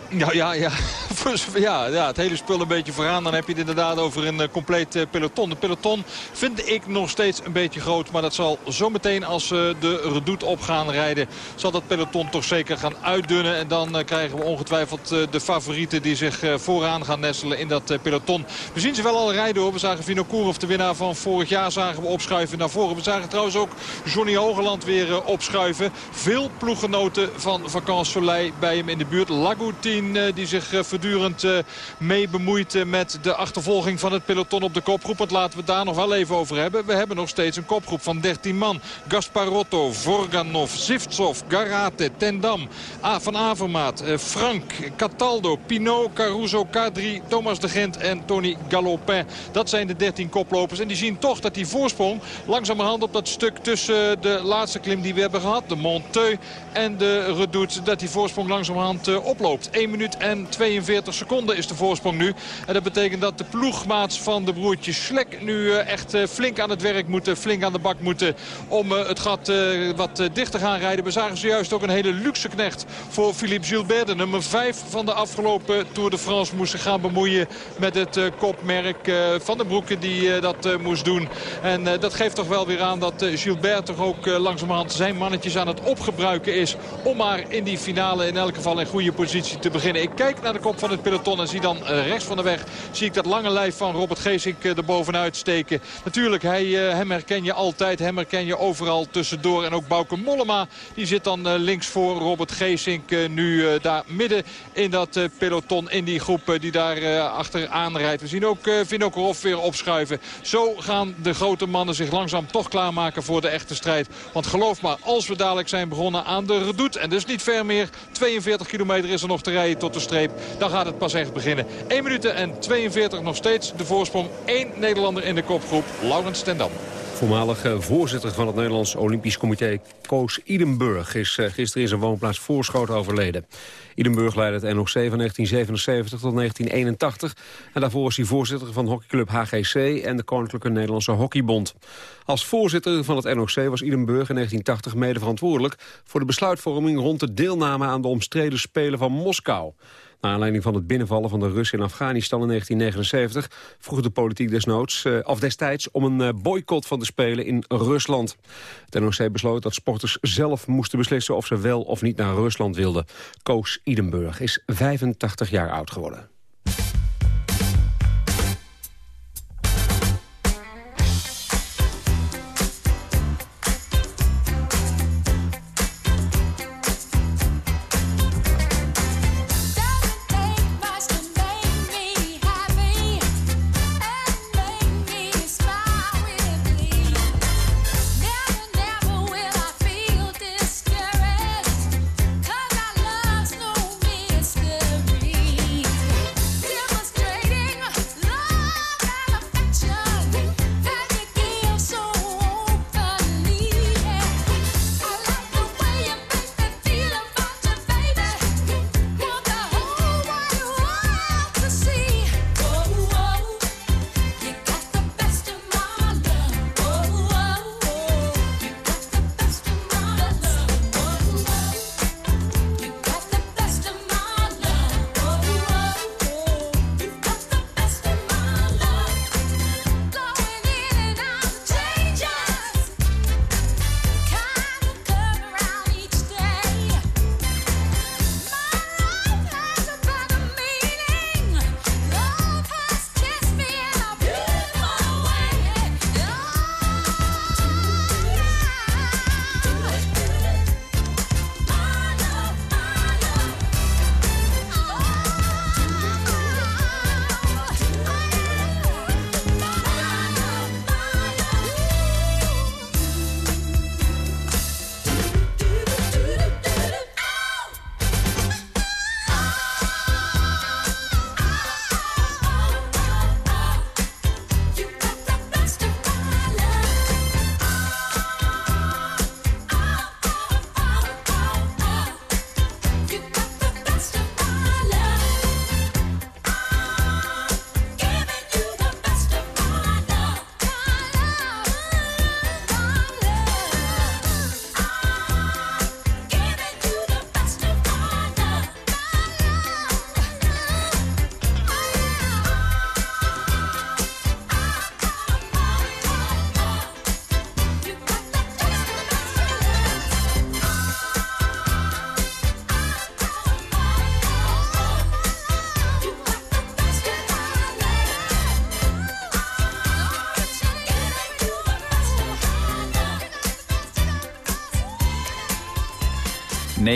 [SPEAKER 12] Ja, ja, ja. ja, ja, het hele spul een beetje vooraan. Dan heb je het inderdaad over een uh, compleet uh, peloton. De peloton vind ik nog steeds een beetje groot. Maar dat zal zometeen als uh, de redoute op gaan rijden... zal dat peloton toch zeker gaan uitdunnen. En dan krijgen we ongetwijfeld de favorieten die zich vooraan gaan nestelen in dat peloton. We zien ze wel al rijden hoor. We zagen Vinokourov, de winnaar van vorig jaar, zagen we opschuiven naar voren. We zagen trouwens ook Johnny Hogeland weer opschuiven. Veel ploeggenoten van Vakant Soleil bij hem in de buurt. Lagoutin die zich voortdurend mee bemoeit met de achtervolging van het peloton op de kopgroep. Want laten we daar nog wel even over hebben. We hebben nog steeds een kopgroep van 13 man. Gasparotto, Vorganov, Zivtsov, Garate, Tendam, A van Avermaat, Frank, Cataldo, Pinot, Caruso, K3, Thomas de Gent en Tony Galopin. Dat zijn de 13 koplopers. En die zien toch dat die voorsprong langzamerhand op dat stuk tussen de laatste klim die we hebben gehad. De Monteux en de Redoute. Dat die voorsprong langzamerhand oploopt. 1 minuut en 42 seconden is de voorsprong nu. En dat betekent dat de ploegmaats van de broertjes Slek nu eh, echt eh, flink aan het werk moeten. Flink aan de bak moeten om eh, het gat wat dichter te gaan rijden. We zagen zojuist ook een hele luxe knecht voor Philippe Gilbert. De nummer 5 van de afgelopen Tour de France moest zich gaan bemoeien met het kopmerk van de broeken die dat moest doen. En dat geeft toch wel weer aan dat Gilbert toch ook langzamerhand zijn mannetjes aan het opgebruiken is. Om maar in die finale in elk geval in goede positie te beginnen. Ik kijk naar de kop van het peloton en zie dan eh, rechts van de weg... zie ik dat lange lijf van Robert Geesink eh, er bovenuit steken. Natuurlijk, hij, eh, hem herken je altijd. Hem herken je overal tussendoor. En ook Bouke Mollema, die zit dan links voor Robert Geesink. nu daar midden in dat peloton, in die groep die daar achteraan rijdt. We zien ook Vinokorov weer opschuiven. Zo gaan de grote mannen zich langzaam toch klaarmaken voor de echte strijd. Want geloof maar, als we dadelijk zijn begonnen aan de redoute... en dus niet ver meer, 42 kilometer is er nog te rijden tot de streep. Dan gaat het pas echt beginnen. 1 minuut en 42 nog steeds de voorsprong. 1 Nederlander in de kopgroep, Laurens Stendam.
[SPEAKER 13] Voormalig voorzitter van het Nederlands Olympisch Comité, Koos Idenburg... is eh, gisteren in zijn woonplaats Voorschoten overleden. Idenburg leidde het NOC van 1977 tot 1981. En daarvoor was hij voorzitter van hockeyclub HGC... en de Koninklijke Nederlandse Hockeybond. Als voorzitter van het NOC was Idenburg in 1980 mede verantwoordelijk... voor de besluitvorming rond de deelname aan de omstreden Spelen van Moskou. Aanleiding van het binnenvallen van de Russen in Afghanistan in 1979... vroeg de politiek desnoods, uh, of destijds om een uh, boycott van de Spelen in Rusland. Het NOC besloot dat sporters zelf moesten beslissen... of ze wel of niet naar Rusland wilden. Koos Idenburg is 85 jaar oud geworden.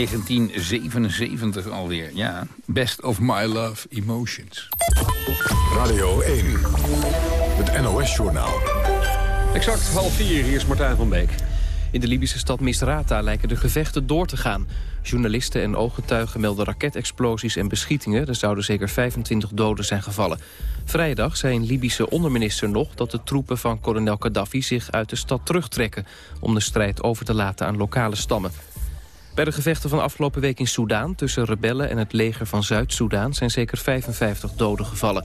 [SPEAKER 9] 1977 alweer, ja. Best of My Love Emotions.
[SPEAKER 6] Radio 1, het NOS-journaal.
[SPEAKER 13] Exact half vier, hier is Martijn van Beek.
[SPEAKER 15] In de Libische stad Misrata lijken de gevechten door te gaan. Journalisten en ooggetuigen melden raketexplosies en beschietingen. Er zouden zeker 25 doden zijn gevallen. Vrijdag zei een Libische onderminister nog dat de troepen van kolonel Gaddafi zich uit de stad terugtrekken... om de strijd over te laten aan lokale stammen. Bij de gevechten van afgelopen week in Soudaan tussen rebellen en het leger van Zuid-Soedan zijn zeker 55 doden gevallen.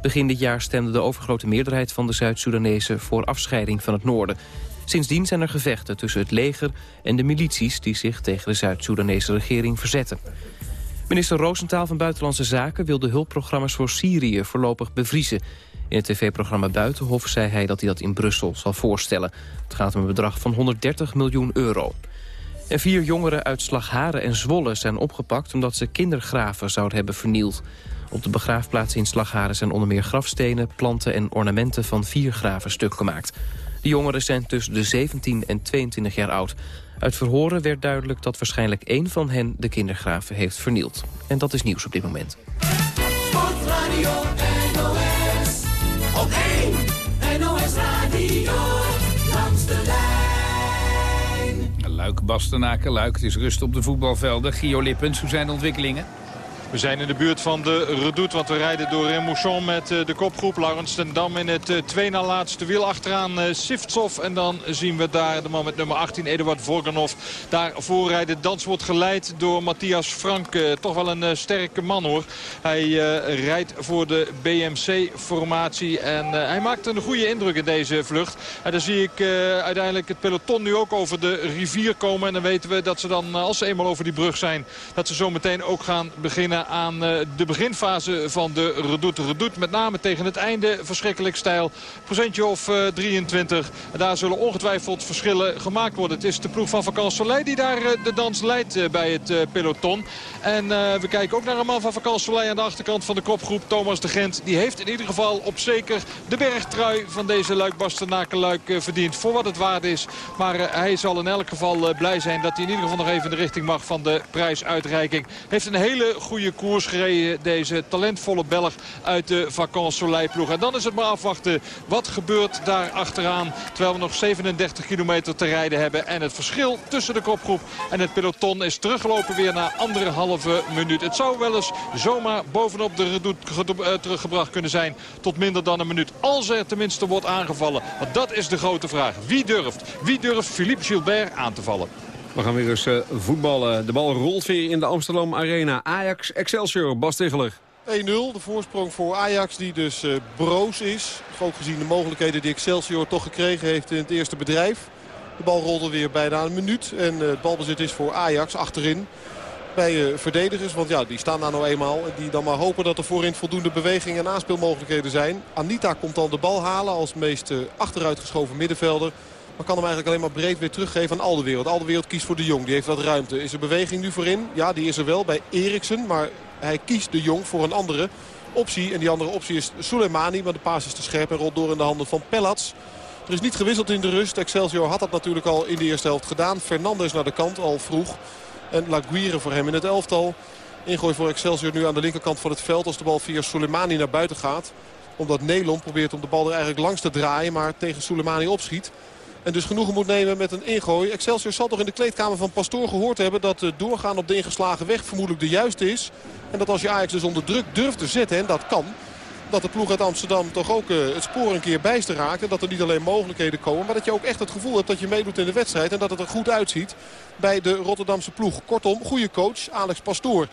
[SPEAKER 15] Begin dit jaar stemde de overgrote meerderheid van de Zuid-Soedanezen voor afscheiding van het noorden. Sindsdien zijn er gevechten tussen het leger en de milities die zich tegen de Zuid-Soedanese regering verzetten. Minister Roosentaal van Buitenlandse Zaken wil de hulpprogramma's voor Syrië voorlopig bevriezen. In het tv-programma Buitenhof zei hij dat hij dat in Brussel zal voorstellen. Het gaat om een bedrag van 130 miljoen euro. En vier jongeren uit Slagharen en Zwolle zijn opgepakt... omdat ze kindergraven zouden hebben vernield. Op de begraafplaats in Slagharen zijn onder meer grafstenen... planten en ornamenten van vier graven stuk gemaakt. De jongeren zijn tussen de 17 en 22 jaar oud. Uit verhoren werd duidelijk dat waarschijnlijk één van hen... de kindergraven heeft vernield. En dat is nieuws op dit moment.
[SPEAKER 14] Sportradio
[SPEAKER 9] Bastenaken, Luik. Het is rust op de voetbalvelden. Gio Lippens, hoe zijn de ontwikkelingen?
[SPEAKER 12] We zijn in de buurt van de Redoute, want we rijden door Remouchon met eh, de kopgroep. Laurens ten Dam in het eh, twee na laatste wiel. Achteraan Siftsov en dan zien we daar de man met nummer 18, Eduard Vorganov. Daar voorrijden. Dans wordt geleid door Matthias Frank. toch wel een sterke man hoor. Hij rijdt voor de BMC-formatie en hij maakt een goede indruk in deze vlucht. En dan zie ik uiteindelijk het peloton nu ook over de rivier komen. En dan weten we dat ze dan, als ze eenmaal over die brug zijn, dat ze zo meteen ook gaan beginnen aan eh, de beginfase van de Redoute. Redoute met name tegen het einde verschrikkelijk stijl. Procentje of 23. Eh, daar zullen ongetwijfeld verschillen gemaakt worden. Het is de ploeg van Vakant Soleil die daar eh, de dans leidt bij het peloton. En we kijken ook naar een man van Vakant Soleil aan de achterkant van de kopgroep. Thomas de Gent. Die heeft in ieder geval op zeker de bergtrui van deze Luik Bastenaken verdiend. Voor wat het waard is. Maar hij zal in elk geval blij zijn dat hij in ieder geval nog even in de richting mag van de prijsuitreiking. Heeft een hele goede koers gereden. Deze talentvolle Belg uit de Vacances ploeg. En dan is het maar afwachten wat gebeurt daar achteraan. Terwijl we nog 37 kilometer te rijden hebben. En het verschil tussen de kopgroep en het peloton is teruggelopen weer na anderhalve minuut. Het zou wel eens zomaar bovenop de redoute eh, teruggebracht kunnen zijn. Tot minder dan een minuut. Als er tenminste wordt aangevallen. Want dat is de grote vraag. Wie durft? Wie durft Philippe Gilbert aan te vallen?
[SPEAKER 13] We gaan weer eens uh, voetballen. De bal rolt weer in de Amsterdam Arena. Ajax Excelsior, Bas Ticheler.
[SPEAKER 10] 1-0, de voorsprong voor Ajax die dus uh, broos is. Ook gezien de mogelijkheden die Excelsior toch gekregen heeft in het eerste bedrijf. De bal rolde weer bijna een minuut. En uh, het balbezit is voor Ajax achterin. Bij verdedigers, want ja, die staan daar nou eenmaal. Die dan maar hopen dat er voorin voldoende beweging en aanspeelmogelijkheden zijn. Anita komt dan de bal halen als meest achteruitgeschoven middenvelder. Maar kan hem eigenlijk alleen maar breed weer teruggeven aan Alderwereld. Alderwereld kiest voor de Jong. Die heeft wat ruimte. Is er beweging nu voorin? Ja, die is er wel bij Eriksen. Maar hij kiest de Jong voor een andere optie. En die andere optie is Soleimani. Maar de paas is te scherp en rolt door in de handen van Pellats. Er is niet gewisseld in de rust. Excelsior had dat natuurlijk al in de eerste helft gedaan. Fernandes naar de kant al vroeg. En Laguire voor hem in het elftal. Ingooi voor Excelsior nu aan de linkerkant van het veld. Als de bal via Soleimani naar buiten gaat. Omdat Nelon probeert om de bal er eigenlijk langs te draaien. Maar tegen Soleimani opschiet. En dus genoegen moet nemen met een ingooi. Excelsior zal toch in de kleedkamer van Pastoor gehoord hebben... dat doorgaan op de ingeslagen weg vermoedelijk de juiste is. En dat als je Ajax dus onder druk durft te zetten, en dat kan... dat de ploeg uit Amsterdam toch ook eh, het spoor een keer bijster raakt. En dat er niet alleen mogelijkheden komen... maar dat je ook echt het gevoel hebt dat je meedoet in de wedstrijd... en dat het er goed uitziet bij de Rotterdamse ploeg. Kortom, goede coach Alex Pastoor.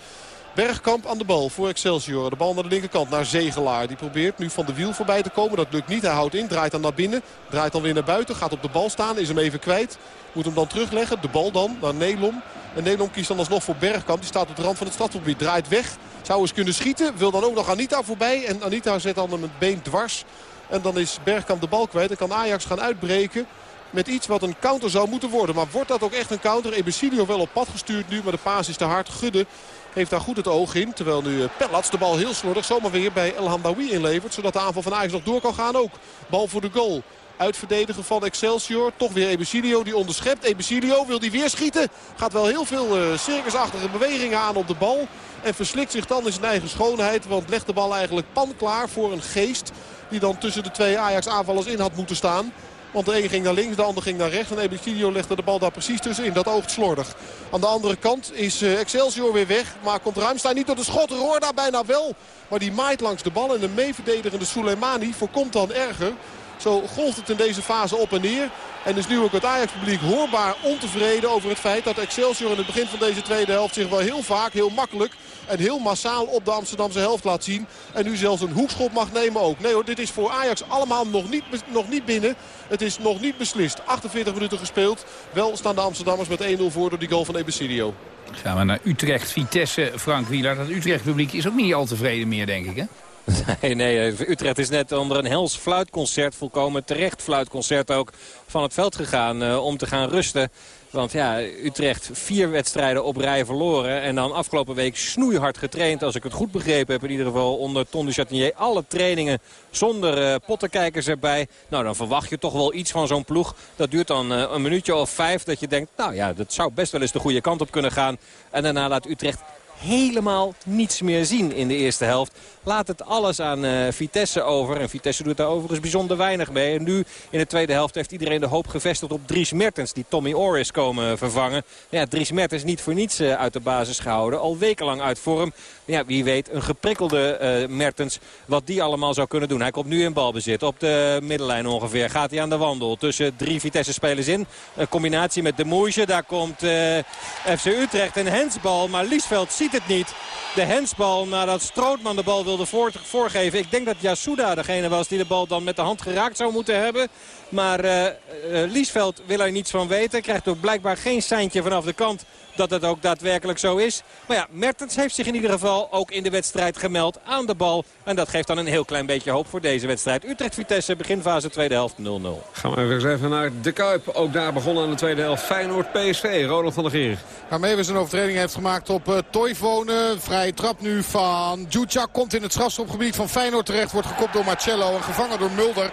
[SPEAKER 10] Bergkamp aan de bal voor Excelsior. De bal naar de linkerkant naar Zegelaar. Die probeert nu van de wiel voorbij te komen. Dat lukt niet. Hij houdt in. Draait dan naar binnen. Draait dan weer naar buiten. Gaat op de bal staan. Is hem even kwijt. Moet hem dan terugleggen. De bal dan naar Nelom. En Nelom kiest dan alsnog voor Bergkamp. Die staat op de rand van het strafgebied. Draait weg. Zou eens kunnen schieten. Wil dan ook nog Anita voorbij. En Anita zet dan hem het been dwars. En dan is Bergkamp de bal kwijt. Dan kan Ajax gaan uitbreken. met iets wat een counter zou moeten worden. Maar wordt dat ook echt een counter? Ebesilio wel op pad gestuurd nu, maar de paas is te hard. Gudde heeft daar goed het oog in. Terwijl nu eh, Pellats de bal heel slordig zomaar weer bij El Hamdawi inlevert. Zodat de aanval van Ajax nog door kan gaan ook. Bal voor de goal. Uitverdedigen van Excelsior. Toch weer Ebesilio die onderschept. Ebesilio wil die weer schieten. Gaat wel heel veel uh, circusachtige bewegingen aan op de bal. En verslikt zich dan in zijn eigen schoonheid. Want legt de bal eigenlijk pan klaar voor een geest. Die dan tussen de twee Ajax aanvallers in had moeten staan. Want de een ging naar links, de ander ging naar rechts. En Ebesilio legde de bal daar precies tussenin. Dat oogt slordig. Aan de andere kant is uh, Excelsior weer weg. Maar komt Ruimstein niet door de schot. Roorda bijna wel. Maar die maait langs de bal. En de meeverdedigende Soleimani voorkomt dan erger. Zo golft het in deze fase op en neer. En is nu ook het Ajax-publiek hoorbaar ontevreden over het feit dat Excelsior in het begin van deze tweede helft zich wel heel vaak, heel makkelijk en heel massaal op de Amsterdamse helft laat zien. En nu zelfs een hoekschop mag nemen ook. Nee hoor, dit is voor Ajax allemaal nog niet, nog niet binnen. Het is nog niet beslist. 48 minuten gespeeld. Wel staan de Amsterdammers met 1-0 voor door die goal van Ebesilio.
[SPEAKER 9] Gaan we naar Utrecht, Vitesse, Frank Wieler. Dat Utrecht-publiek is ook niet al tevreden meer, denk ik, hè?
[SPEAKER 11] Nee, nee, Utrecht is net onder een hels fluitconcert, volkomen terecht fluitconcert ook, van het veld gegaan uh, om te gaan rusten. Want ja, Utrecht vier wedstrijden op rij verloren. En dan afgelopen week snoeihard getraind. Als ik het goed begrepen heb in ieder geval onder Ton de Chatinier. Alle trainingen zonder uh, pottenkijkers erbij. Nou, dan verwacht je toch wel iets van zo'n ploeg. Dat duurt dan een minuutje of vijf. Dat je denkt, nou ja, dat zou best wel eens de goede kant op kunnen gaan. En daarna laat Utrecht helemaal niets meer zien in de eerste helft. Laat het alles aan uh, Vitesse over. En Vitesse doet daar overigens bijzonder weinig mee. En nu in de tweede helft heeft iedereen de hoop gevestigd op Dries Mertens. Die Tommy Orr is komen vervangen. Ja, Dries Mertens niet voor niets uh, uit de basis gehouden. Al wekenlang uit vorm. Ja, wie weet, een geprikkelde uh, Mertens. Wat die allemaal zou kunnen doen. Hij komt nu in balbezit. Op de middenlijn ongeveer. Gaat hij aan de wandel tussen drie Vitesse-spelers in. Een combinatie met de Moesje. Daar komt FC Utrecht een hensbal. Maar Liesveld ziet het niet. De hensbal nadat Strootman de bal wilde voor, voorgeven. Ik denk dat Yasuda degene was die de bal dan met de hand geraakt zou moeten hebben. Maar uh, Liesveld wil er niets van weten. Krijgt ook blijkbaar geen seintje vanaf de kant dat het ook daadwerkelijk zo is. Maar ja, Mertens heeft zich in ieder geval ook in de wedstrijd gemeld aan de bal. En dat geeft dan een heel klein beetje hoop voor deze wedstrijd. Utrecht-Vitesse, beginfase tweede helft 0-0.
[SPEAKER 13] Gaan we eens even naar de Kuip. Ook daar begonnen aan de tweede helft. Feyenoord-PSV, Ronald van der Geer.
[SPEAKER 8] Waarmee we zijn overtreding heeft gemaakt op uh, Toivonen. Vrije trap nu van Djudjak. Komt in het strafschopgebied van Feyenoord terecht. Wordt gekopt door Marcello en gevangen door Mulder.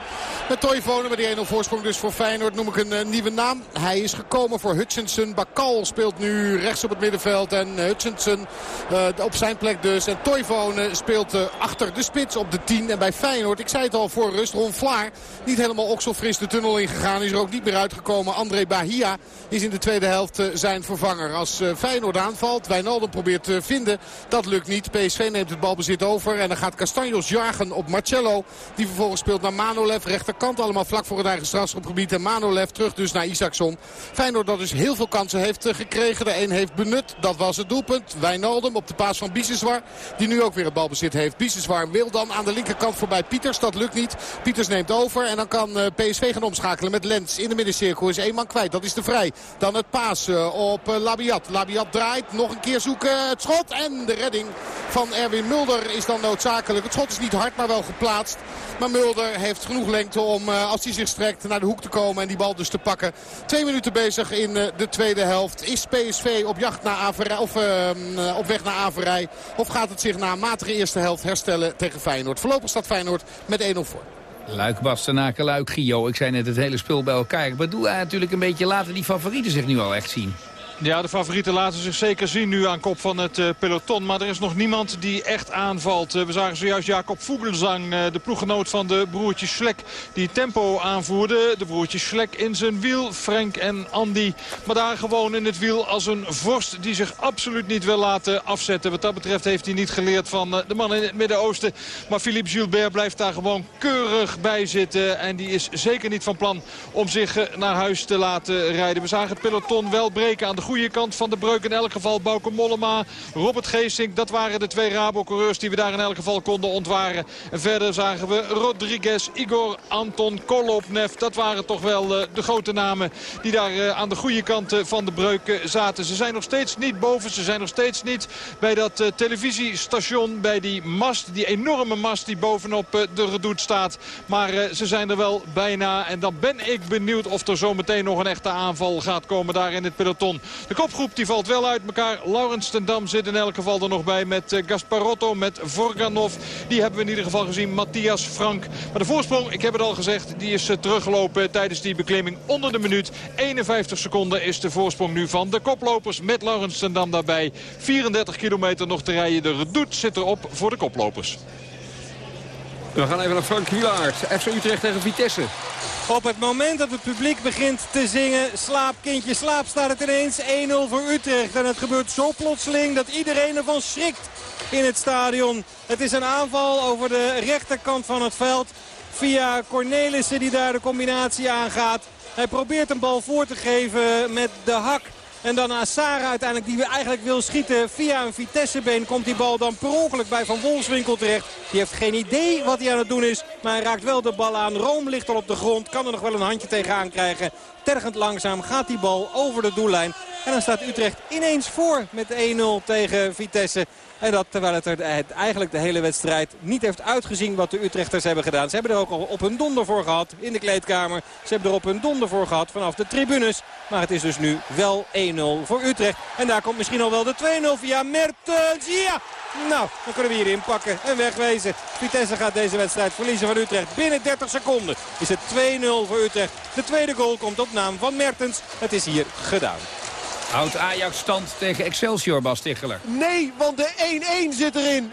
[SPEAKER 8] Met Toivonen met die 1-0 voorsprong dus voor Feyenoord noem ik een uh, nieuwe naam. Hij is gekomen voor Hutchinson. Bakal speelt nu rechts op het middenveld. En Hutchinson uh, op zijn plek dus. En Toivonen speelt uh, achter de spits op de 10. En bij Feyenoord, ik zei het al voor rust, Ron Vlaar. Niet helemaal okselfris de tunnel ingegaan. Is er ook niet meer uitgekomen. André Bahia is in de tweede helft uh, zijn vervanger. Als Feyenoord aanvalt, Wijnaldum probeert te vinden. Dat lukt niet. PSV neemt het balbezit over. En dan gaat Castanjos jagen op Marcello. Die vervolgens speelt naar Manolev. Rechterkant allemaal vlak voor het eigen strafschopgebied. En Manolev terug dus naar Isaacson. Feyenoord dat dus heel veel kansen heeft gekregen. De heeft benut. Dat was het doelpunt. Wijnaldum op de paas van Biseswar. Die nu ook weer het balbezit heeft. Biseswar wil dan aan de linkerkant voorbij Pieters. Dat lukt niet. Pieters neemt over. En dan kan PSV gaan omschakelen met Lens. In de middencirkel is één man kwijt. Dat is de vrij. Dan het paas op Labiat. Labiat draait. Nog een keer zoeken. Het schot. En de redding van Erwin Mulder is dan noodzakelijk. Het schot is niet hard, maar wel geplaatst. Maar Mulder heeft genoeg lengte om, als hij zich strekt, naar de hoek te komen. En die bal dus te pakken. Twee minuten bezig in de tweede helft. Is PSV op jacht naar Averij, of uh, op weg naar Averij? Of gaat het zich na een matige eerste helft herstellen tegen Feyenoord? Voorlopig staat Feyenoord met 1-0 voor.
[SPEAKER 9] Luik, Bastenaken, Luik, Gio. Ik zei net het hele spul bij elkaar. Ik bedoel natuurlijk een beetje laten die favorieten zich nu al echt zien.
[SPEAKER 12] Ja, de favorieten laten zich zeker zien nu aan kop van het uh, peloton. Maar er is nog niemand die echt aanvalt. Uh, we zagen zojuist Jacob Vogelsang, uh, de ploeggenoot van de broertjes Slek. Die tempo aanvoerde. De broertjes Slek in zijn wiel. Frank en Andy. Maar daar gewoon in het wiel als een vorst die zich absoluut niet wil laten afzetten. Wat dat betreft heeft hij niet geleerd van de man in het Midden-Oosten. Maar Philippe Gilbert blijft daar gewoon keurig bij zitten. En die is zeker niet van plan om zich naar huis te laten rijden. We zagen het peloton wel breken aan de goede kant van de breuk in elk geval Bauke Mollema, Robert Geesink. Dat waren de twee Rabo-coureurs die we daar in elk geval konden ontwaren. En verder zagen we Rodriguez, Igor, Anton, Kolopnev. Dat waren toch wel de grote namen die daar aan de goede kant van de breuk zaten. Ze zijn nog steeds niet boven. Ze zijn nog steeds niet bij dat televisiestation. Bij die mast, die enorme mast die bovenop de redoute staat. Maar ze zijn er wel bijna. En dan ben ik benieuwd of er zometeen nog een echte aanval gaat komen daar in het peloton. De kopgroep die valt wel uit elkaar. Laurens ten Dam zit in elk geval er nog bij met Gasparotto, met Vorganov. Die hebben we in ieder geval gezien. Matthias Frank. Maar de voorsprong, ik heb het al gezegd, die is teruggelopen tijdens die beklimming onder de minuut. 51 seconden is de voorsprong nu van de koplopers met Laurens ten Dam daarbij. 34 kilometer nog te rijden. De redoute zit erop voor de koplopers.
[SPEAKER 13] We gaan even naar Frank Wielaert. FC Utrecht tegen Vitesse.
[SPEAKER 11] Op het moment dat het publiek begint te zingen, slaap kindje slaap, staat het ineens 1-0 voor Utrecht. En het gebeurt zo plotseling dat iedereen ervan schrikt in het stadion. Het is een aanval over de rechterkant van het veld. Via Cornelissen die daar de combinatie aangaat. Hij probeert een bal voor te geven met de hak. En dan Asara uiteindelijk die eigenlijk wil schieten via een Vitessebeen. Komt die bal dan per ongeluk bij Van Wolfswinkel terecht. Die heeft geen idee wat hij aan het doen is. Maar hij raakt wel de bal aan. Room ligt al op de grond. Kan er nog wel een handje tegenaan krijgen. Tergend langzaam gaat die bal over de doellijn. En dan staat Utrecht ineens voor met 1-0 tegen Vitesse. En dat terwijl het er eigenlijk de hele wedstrijd niet heeft uitgezien wat de Utrechters hebben gedaan. Ze hebben er ook al op hun donder voor gehad in de kleedkamer. Ze hebben er op hun donder voor gehad vanaf de tribunes. Maar het is dus nu wel 1-0 voor Utrecht. En daar komt misschien al wel de 2-0 via Mertens. Ja! Nou, dan kunnen we hier inpakken en wegwezen. Vitesse gaat deze wedstrijd verliezen van Utrecht. Binnen 30 seconden is het 2-0 voor Utrecht. De tweede goal komt op naam van Mertens. Het is hier gedaan.
[SPEAKER 9] Houdt Ajax stand tegen Excelsior, Bas Ticheler?
[SPEAKER 8] Nee, want de 1-1 zit erin.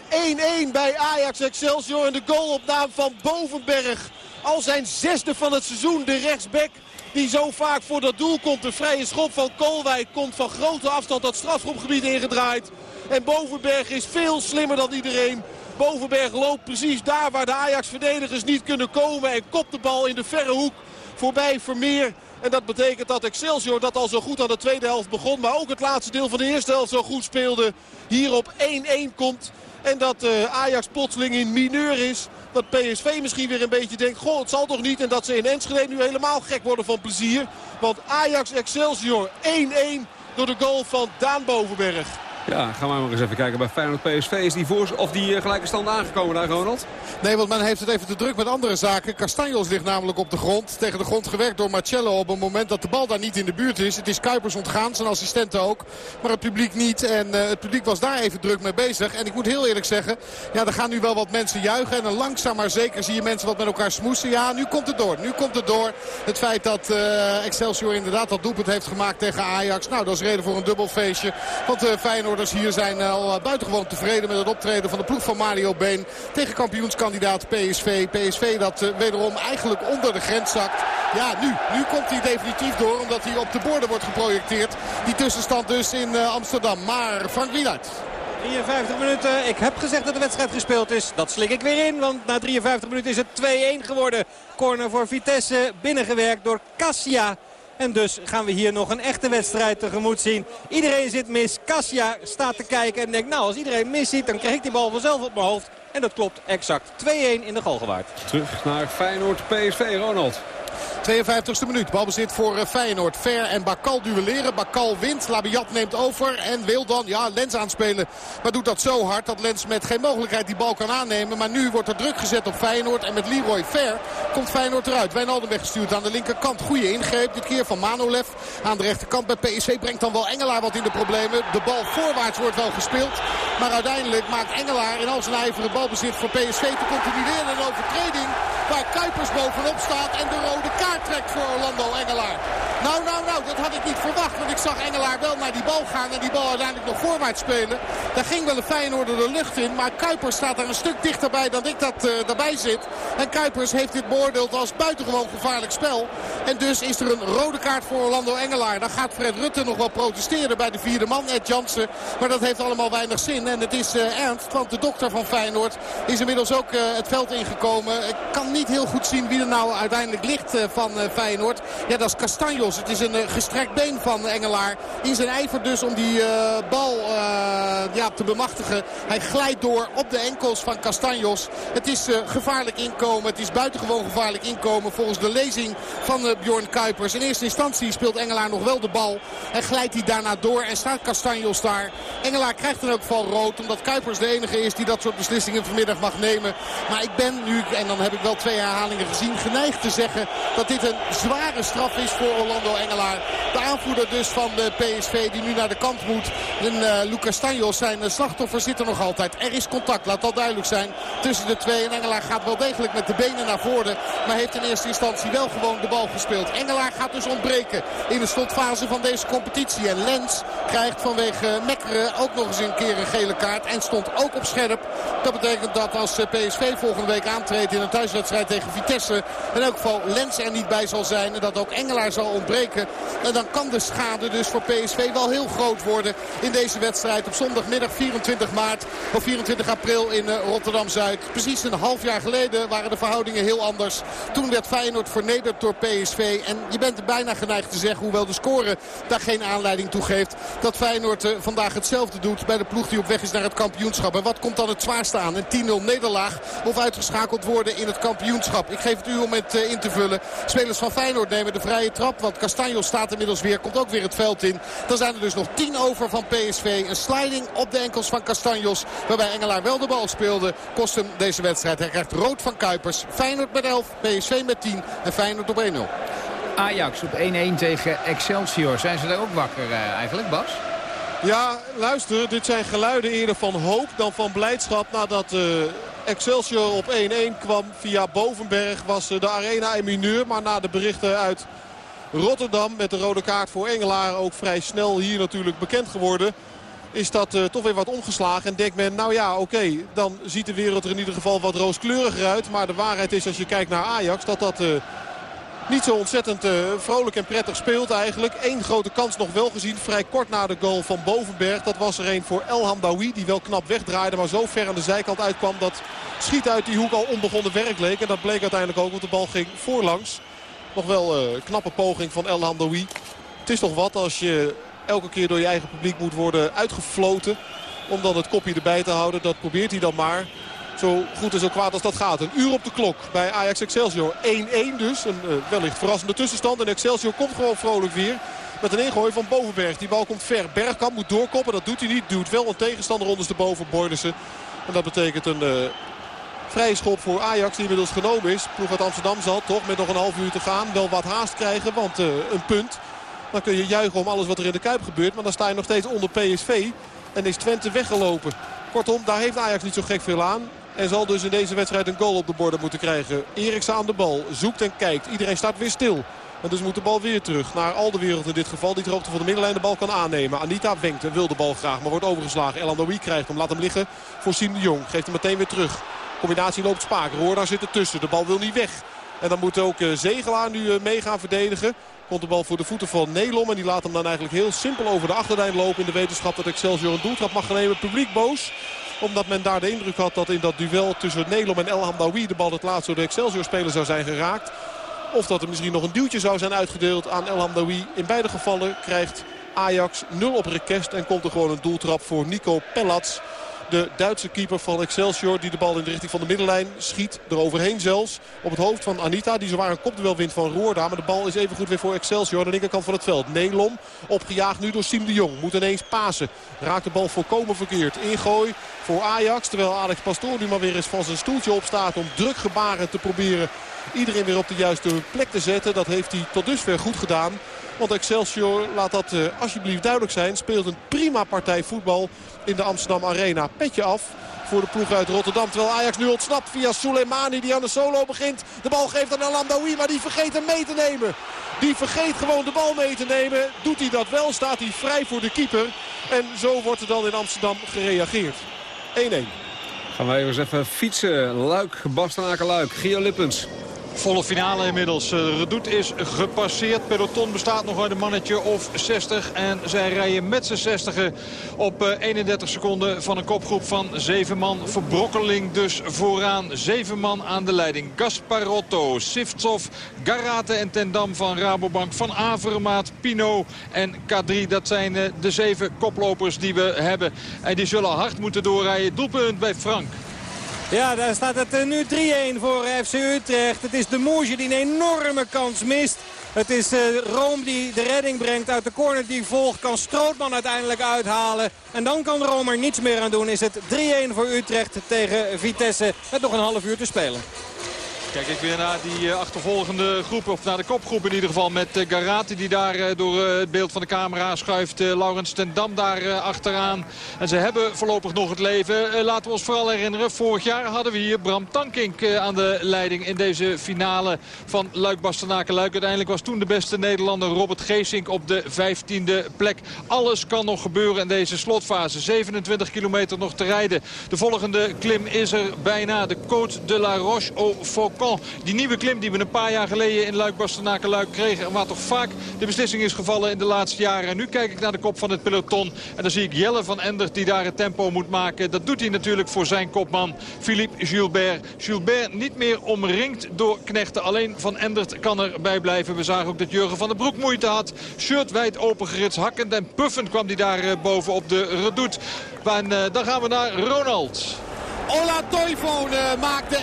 [SPEAKER 8] 1-1 bij Ajax Excelsior en de goal op naam van Bovenberg. Al zijn zesde van het seizoen, de rechtsback die zo vaak voor dat doel komt. De vrije schop van Koolwijk komt van grote afstand dat strafschopgebied ingedraaid. En Bovenberg is veel slimmer dan iedereen. Bovenberg loopt precies daar waar de Ajax-verdedigers niet kunnen komen. En kopt de bal in de verre hoek voorbij Vermeer. En dat betekent dat Excelsior dat al zo goed aan de tweede helft begon. Maar ook het laatste deel van de eerste helft zo goed speelde. Hier op 1-1 komt. En dat uh, Ajax plotseling in mineur is. Dat PSV misschien weer een beetje denkt, goh het zal toch niet. En dat ze in Enschede nu helemaal gek worden van plezier. Want Ajax Excelsior 1-1 door de goal van Daan Bovenberg.
[SPEAKER 13] Ja, gaan we maar eens even kijken bij Feyenoord PSV. Is die, voor, of die uh, gelijke stand aangekomen daar, Ronald?
[SPEAKER 8] Nee, want men heeft het even te druk met andere zaken. Castanjos ligt namelijk op de grond. Tegen de grond gewerkt door Marcello op een moment dat de bal daar niet in de buurt is. Het is Kuipers ontgaan, zijn assistenten ook. Maar het publiek niet. En uh, het publiek was daar even druk mee bezig. En ik moet heel eerlijk zeggen, ja, er gaan nu wel wat mensen juichen. En langzaam maar zeker zie je mensen wat met elkaar smoesen. Ja, nu komt het door. Nu komt het door. Het feit dat uh, Excelsior inderdaad dat doelpunt heeft gemaakt tegen Ajax. Nou, dat is reden voor een dubbel feestje. Want Feyenoord hier zijn al buitengewoon tevreden met het optreden van de ploeg van Mario Been. Tegen kampioenskandidaat PSV. PSV dat uh, wederom eigenlijk onder de grens zakt. Ja, nu. Nu komt hij definitief door omdat hij op de borden wordt geprojecteerd. Die tussenstand dus in Amsterdam. Maar Frank Wieluid.
[SPEAKER 11] 53 minuten. Ik heb gezegd dat de wedstrijd gespeeld is. Dat slik ik weer in, want na 53 minuten is het 2-1 geworden. Corner voor Vitesse, binnengewerkt door Cassia. En dus gaan we hier nog een echte wedstrijd tegemoet zien. Iedereen zit mis. Cassia staat te kijken en denkt, nou als iedereen mis ziet, dan krijg ik die bal vanzelf op mijn hoofd. En dat klopt exact. 2-1 in de Galgenwaard.
[SPEAKER 13] Terug naar Feyenoord PSV, Ronald.
[SPEAKER 8] 52e minuut. Balbezit voor eh, Feyenoord. Ver en Bakal duelleren. Bakal wint. Labiat neemt over. En wil dan ja, Lens aanspelen. Maar doet dat zo hard dat Lens met geen mogelijkheid die bal kan aannemen. Maar nu wordt er druk gezet op Feyenoord. En met Leroy Ver komt Feyenoord eruit. Wijnaldum weggestuurd aan de linkerkant. Goede ingreep. Dit keer van Manolev. Aan de rechterkant bij PSV brengt dan wel Engelaar wat in de problemen. De bal voorwaarts wordt wel gespeeld. Maar uiteindelijk maakt Engelaar in al zijn ijveren balbezit voor PSV te continueren. Een overtreding waar Kuipers bovenop staat. En de rode kaart trekt voor Orlando Engelaar. Nou, nou, nou, dat had ik niet verwacht. Want ik zag Engelaar wel naar die bal gaan en die bal uiteindelijk nog voorwaarts spelen. Daar ging wel een Feyenoorder de lucht in. Maar Kuipers staat er een stuk dichterbij dan ik dat uh, daarbij zit. En Kuipers heeft dit beoordeeld als buitengewoon gevaarlijk spel. En dus is er een rode kaart voor Orlando Engelaar. Dan gaat Fred Rutte nog wel protesteren bij de vierde man, Ed Jansen. Maar dat heeft allemaal weinig zin. En, het is uh, ernst, want de dokter van Feyenoord is inmiddels ook uh, het veld ingekomen. Ik kan niet heel goed zien wie er nou uiteindelijk ligt van Feyenoord. Ja, dat is Castanjos. Het is een gestrekt been van Engelaar. In zijn ijver dus om die bal ja, te bemachtigen. Hij glijdt door op de enkels van Castanjos. Het is gevaarlijk inkomen. Het is buitengewoon gevaarlijk inkomen volgens de lezing van Bjorn Kuipers. In eerste instantie speelt Engelaar nog wel de bal. En glijdt hij daarna door en staat Castanjos daar. Engelaar krijgt dan ook val rood. Omdat Kuipers de enige is die dat soort beslissingen vanmiddag mag nemen. Maar ik ben nu, en dan heb ik wel twee herhalingen gezien, geneigd te zeggen dat dit een zware straf is voor Orlando Engelaar. De aanvoerder dus van de PSV die nu naar de kant moet. En uh, Lucas Stanjos, zijn uh, slachtoffer, zit er nog altijd. Er is contact, laat dat duidelijk zijn, tussen de twee. En Engelaar gaat wel degelijk met de benen naar voren. Maar heeft in eerste instantie wel gewoon de bal gespeeld. Engelaar gaat dus ontbreken in de slotfase van deze competitie. En Lens krijgt vanwege Mekkeren ook nog eens een keer een gele kaart. En stond ook op scherp. Dat betekent dat als eh, PSV volgende week aantreedt in een thuiswedstrijd tegen Vitesse. In elk geval Lens er niet bij zal zijn. En dat ook Engelaar zal ontbreken. En dan kan de schade dus voor PSV wel heel groot worden in deze wedstrijd. Op zondagmiddag 24 maart of 24 april in eh, Rotterdam-Zuid. Precies een half jaar geleden waren de verhoudingen heel anders. Toen werd Feyenoord vernederd door PSV. En je bent er bijna geneigd te zeggen, hoewel de score daar geen aanleiding toe geeft... dat Feyenoord uh, vandaag hetzelfde doet bij de ploeg die op weg is naar het kampioenschap. En wat komt dan het zwaarste aan? Een 10-0 nederlaag of uitgeschakeld worden in het kampioenschap. Ik geef het u om het uh, in te vullen. Spelers van Feyenoord nemen de vrije trap. Want Castanjo staat inmiddels weer, komt ook weer het veld in. Dan zijn er dus nog 10 over van PSV. Een sliding op de enkels van Castanjos. Waarbij Engelaar wel de bal speelde. Kost hem deze wedstrijd. Hij krijgt rood van Kuipers. Feyenoord met 11, PSV met 10 en Feyenoord op 1-0.
[SPEAKER 9] Ajax op 1-1 tegen Excelsior. Zijn ze daar ook wakker uh, eigenlijk, Bas?
[SPEAKER 10] Ja, luister, dit zijn geluiden eerder van hoop dan van blijdschap nadat uh, Excelsior op 1-1 kwam. Via Bovenberg was uh, de arena in mineur, maar na de berichten uit Rotterdam met de rode kaart voor Engelaar ook vrij snel hier natuurlijk bekend geworden. Is dat uh, toch weer wat omgeslagen en denkt men, nou ja, oké, dan ziet de wereld er in ieder geval wat rooskleuriger uit. Maar de waarheid is als je kijkt naar Ajax dat dat niet zo ontzettend uh, vrolijk en prettig speelt eigenlijk. Eén grote kans nog wel gezien. Vrij kort na de goal van Bovenberg. Dat was er een voor El Hamdawi. Die wel knap wegdraaide. Maar zo ver aan de zijkant uitkwam dat schiet uit die hoek al onbegonnen werk leek. En dat bleek uiteindelijk ook. Want de bal ging voorlangs. Nog wel een uh, knappe poging van El Hamdawi. Het is toch wat als je elke keer door je eigen publiek moet worden uitgefloten. Om dan het kopje erbij te houden. Dat probeert hij dan maar. Zo goed en zo kwaad als dat gaat. Een uur op de klok bij Ajax Excelsior. 1-1 dus. Een uh, wellicht verrassende tussenstand. En Excelsior komt gewoon vrolijk weer. Met een ingooi van Bovenberg. Die bal komt ver. Bergkamp moet doorkoppen. Dat doet hij niet. Duwt wel een tegenstander ondersteboven. Boylissen. En dat betekent een uh, vrije schop voor Ajax die inmiddels genomen is. Ploeg uit Amsterdam zal toch met nog een half uur te gaan wel wat haast krijgen. Want uh, een punt. Dan kun je juichen om alles wat er in de Kuip gebeurt. Maar dan sta je nog steeds onder PSV. En is Twente weggelopen. Kortom, daar heeft Ajax niet zo gek veel aan. En zal dus in deze wedstrijd een goal op de borden moeten krijgen. Eriksen aan de bal. Zoekt en kijkt. Iedereen staat weer stil. En dus moet de bal weer terug naar al de wereld in dit geval. Die ter van de middenlijn de bal kan aannemen. Anita wenkt en wil de bal graag. Maar wordt overgeslagen. Elandoui krijgt hem. Laat hem liggen voor Siem de Jong. Geeft hem meteen weer terug. Combinatie loopt spaak. Roorda zit ertussen. De bal wil niet weg. En dan moet ook Zegelaar nu mee gaan verdedigen. Komt de bal voor de voeten van Nelom. En die laat hem dan eigenlijk heel simpel over de achterlijn lopen. In de wetenschap dat Excelsior een doeltrap mag gaan nemen. Publiek boos omdat men daar de indruk had dat in dat duel tussen Nelom en El Hamdawi de bal het laatst door de Excelsior-speler zou zijn geraakt. Of dat er misschien nog een duwtje zou zijn uitgedeeld aan El Hamdawi. In beide gevallen krijgt Ajax 0 op request en komt er gewoon een doeltrap voor Nico Pellats. De Duitse keeper van Excelsior die de bal in de richting van de middenlijn schiet. Eroverheen zelfs. Op het hoofd van Anita die zowaar een kopduel wint van Roorda. Maar de bal is even goed weer voor Excelsior aan de linkerkant van het veld. Nelom opgejaagd nu door Siem de Jong. Moet ineens pasen. Raakt de bal volkomen verkeerd. Ingooi voor Ajax. Terwijl Alex Pastoor nu maar weer eens van zijn stoeltje opstaat om drukgebaren te proberen iedereen weer op de juiste plek te zetten. Dat heeft hij tot dusver goed gedaan. Want Excelsior, laat dat uh, alsjeblieft duidelijk zijn, speelt een prima partij voetbal in de Amsterdam Arena. Petje af voor de ploeg uit Rotterdam. Terwijl Ajax nu ontsnapt via Soleimani die aan de solo begint. De bal geeft aan Alandaoui, maar die vergeet hem mee te nemen. Die vergeet gewoon de bal mee te nemen. Doet hij dat wel, staat hij vrij voor de keeper. En zo wordt er dan in Amsterdam gereageerd. 1-1.
[SPEAKER 13] Gaan wij eens even fietsen. Luik, Bastenaken Luik, Gio Lippens.
[SPEAKER 12] Volle finale inmiddels. Uh, Redoute is gepasseerd. Peloton bestaat nog uit een mannetje of 60. En zij rijden met z'n 60 op uh, 31 seconden van een kopgroep van 7 man. Verbrokkeling dus vooraan. 7 man aan de leiding. Gasparotto, Sivtsov, Garate en Tendam van Rabobank. Van Avermaat, Pino en K3. Dat zijn uh, de zeven koplopers die we hebben. En die zullen hard moeten doorrijden. Doelpunt bij Frank.
[SPEAKER 11] Ja, daar staat het eh, nu 3-1 voor FC Utrecht. Het is de Moesje die een enorme kans mist. Het is uh, Room die de redding brengt uit de corner die volgt. Kan Strootman uiteindelijk uithalen. En dan kan Room er niets meer aan doen. Is het 3-1 voor Utrecht tegen Vitesse. Met nog een half uur te spelen.
[SPEAKER 12] Kijk ik weer naar die uh, achtervolgende groep, of naar de kopgroep in ieder geval. Met uh, Garati die daar uh, door het beeld van de camera schuift. Laurens ten Dam daar achteraan. En ze hebben voorlopig nog het leven. laten we ons vooral herinneren, vorig jaar hadden we hier Bram Tankink aan de leiding in deze finale van Luik Bastenaken Luik. Uiteindelijk was toen de beste Nederlander Robert Geesink op de 15e plek. Alles kan nog gebeuren in deze slotfase. 27 kilometer nog te rijden. De volgende klim is er bijna. De Côte de la Roche au Faucon. Die nieuwe klim die we een paar jaar geleden in Luik Bastenaken Luik kregen. Waar toch vaak de beslissing is gevallen in de laatste jaren. En nu kijk ik naar de kop van het peloton. En dan zie ik Jelle van Endert die daar het tempo moet maken. Dat doet hij natuurlijk voor zijn kopman Philippe Gilbert. Gilbert niet meer omringd door knechten. Alleen van Endert kan erbij blijven. We zagen ook dat Jurgen van der Broek moeite had. Shirt wijd opengerits. Hakkend en puffend kwam hij daar eh, boven op de redoute. En uh, dan gaan we naar Ronald.
[SPEAKER 8] Ola Toivonen maakte 1-1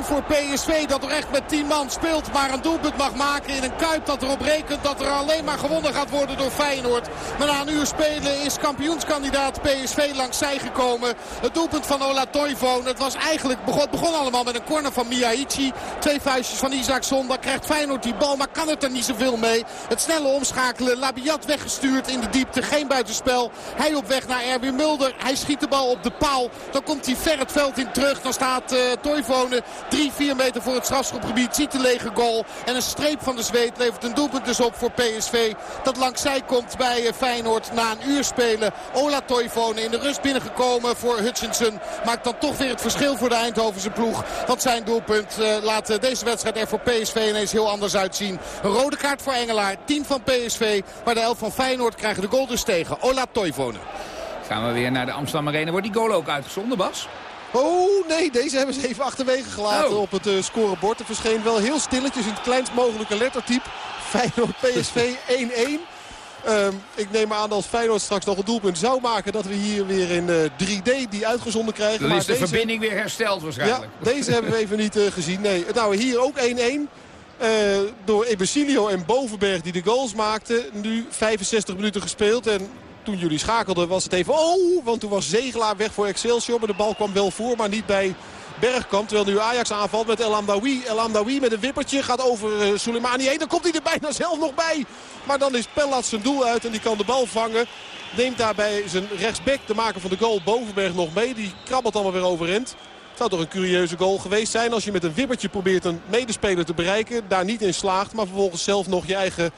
[SPEAKER 8] voor PSV. Dat er echt met 10 man speelt. Maar een doelpunt mag maken in een kuip dat erop rekent dat er alleen maar gewonnen gaat worden door Feyenoord. Maar na een uur spelen is kampioenskandidaat PSV langs zij gekomen. Het doelpunt van Ola Toivonen. Het was eigenlijk begon, begon allemaal met een corner van Miyaichi. Twee vuistjes van Isaacson. Dan krijgt Feyenoord die bal. Maar kan het er niet zoveel mee. Het snelle omschakelen. Labiat weggestuurd in de diepte. Geen buitenspel. Hij op weg naar Erwin Mulder. Hij schiet de bal op de paal. Dan komt hij ver het veld in terug. Dan staat uh, Toivonen 3, 4 meter voor het strafschopgebied. Ziet de lege goal. En een streep van de zweet levert een doelpunt dus op voor PSV. Dat langs zij komt bij uh, Feyenoord na een uur spelen. Ola Toivonen in de rust binnengekomen voor Hutchinson. Maakt dan toch weer het verschil voor de Eindhovense ploeg. Want zijn doelpunt uh, laat deze wedstrijd er voor PSV ineens heel anders uitzien. Een rode kaart voor Engelaar. 10 van PSV. Maar de 11 van Feyenoord krijgen de goal dus tegen. Ola Toivonen.
[SPEAKER 9] Gaan we weer naar de Amsterdam Arena. Wordt die goal ook uitgezonden, Bas?
[SPEAKER 10] Oh nee, deze hebben ze even achterwege gelaten
[SPEAKER 9] Oh.
[SPEAKER 10] op het uh, scorebord. Er verscheen wel heel stilletjes in het kleinst mogelijke lettertype. Feyenoord PSV 1-1. Ehm, ik neem aan als Feyenoord straks nog een doelpunt zou maken... dat we hier weer in eh, 3D die uitgezonden krijgen.
[SPEAKER 9] Dan
[SPEAKER 10] Maar
[SPEAKER 9] is de
[SPEAKER 10] deze-
[SPEAKER 9] verbinding weer hersteld waarschijnlijk.
[SPEAKER 10] Ja, deze hebben we even niet eh, gezien. Nee, nou hier ook 1-1. Eh, door Ebesilio en Bovenberg die de goals maakten. Nu 65 minuten gespeeld. En toen jullie schakelden was het even... Oh, want toen was Zegelaar weg voor Excelsior. Maar de bal kwam wel voor, maar niet bij Bergkamp. Terwijl nu Ajax aanvalt met El Amdawi. El Amdawi met een wippertje gaat over eh, Soleimani heen. Dan komt hij er bijna zelf nog bij. Maar dan is Pellat zijn doel uit en die kan de bal vangen. Neemt daarbij zijn rechtsback, de maker van de goal, Bovenberg nog mee. Die krabbelt allemaal weer overeind. Het zou toch een curieuze goal geweest zijn als je met een wippertje probeert een medespeler te bereiken. Daar niet in slaagt, maar vervolgens zelf nog je eigen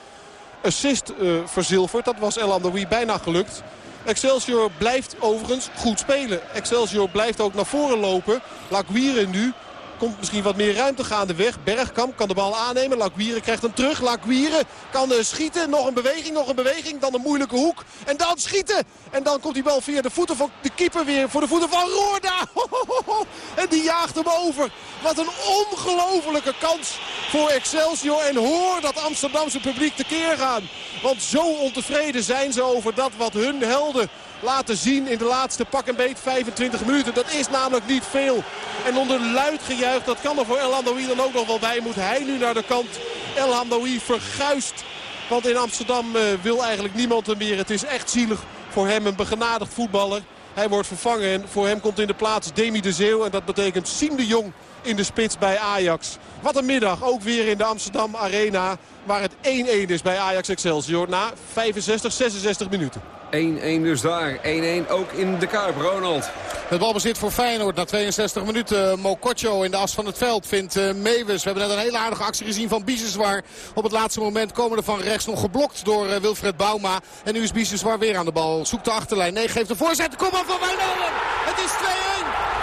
[SPEAKER 10] assist eh, verzilvert. Dat was El Amdawi bijna gelukt. Excelsior blijft overigens goed spelen. Excelsior blijft ook naar voren lopen. Laguire nu komt misschien wat meer ruimte gaandeweg. Bergkamp kan de bal aannemen. Laguire krijgt hem terug. Laguire kan eh, schieten. Nog een beweging, nog een beweging. Dan een moeilijke hoek. En dan schieten. En dan komt die bal via de voeten van de keeper weer voor de voeten van Roorda. En die jaagt hem over. Wat een ongelofelijke kans voor Excelsior. En hoor dat Amsterdamse publiek tekeer gaan. Want zo ontevreden zijn ze over dat wat hun helden laten zien in de laatste pak en beet 25 minuten. Dat is namelijk niet veel. En onder luid gejuich, dat kan er voor El Hamdoui dan ook nog wel bij. Moet hij nu naar de kant. El Hamdoui verguist. Want in Amsterdam eh, wil eigenlijk niemand er meer. Het is echt zielig voor hem, een begenadigd voetballer. Hij wordt vervangen en voor hem komt in de plaats Demi de Zeeuw. En dat betekent Siem de Jong in de spits bij Ajax. Wat een middag, ook weer in de Amsterdam Arena. Waar het 1-1 is bij Ajax Excelsior na 65, 66 minuten.
[SPEAKER 13] 1-1 dus daar. 1-1 ook in de Kuip. Ronald.
[SPEAKER 8] Het balbezit voor Feyenoord na 62 minuten. Mokotjo in de as van het veld vindt uh, Mewes. We hebben net een hele aardige actie gezien van Biseswar. Op het laatste moment komen er van rechts nog geblokt door uh, Wilfred Bouma. En nu is Biseswar weer aan de bal. Zoekt de achterlijn. Nee, geeft de voorzet. De kopbal van Wijnaldum. Het is 2-1.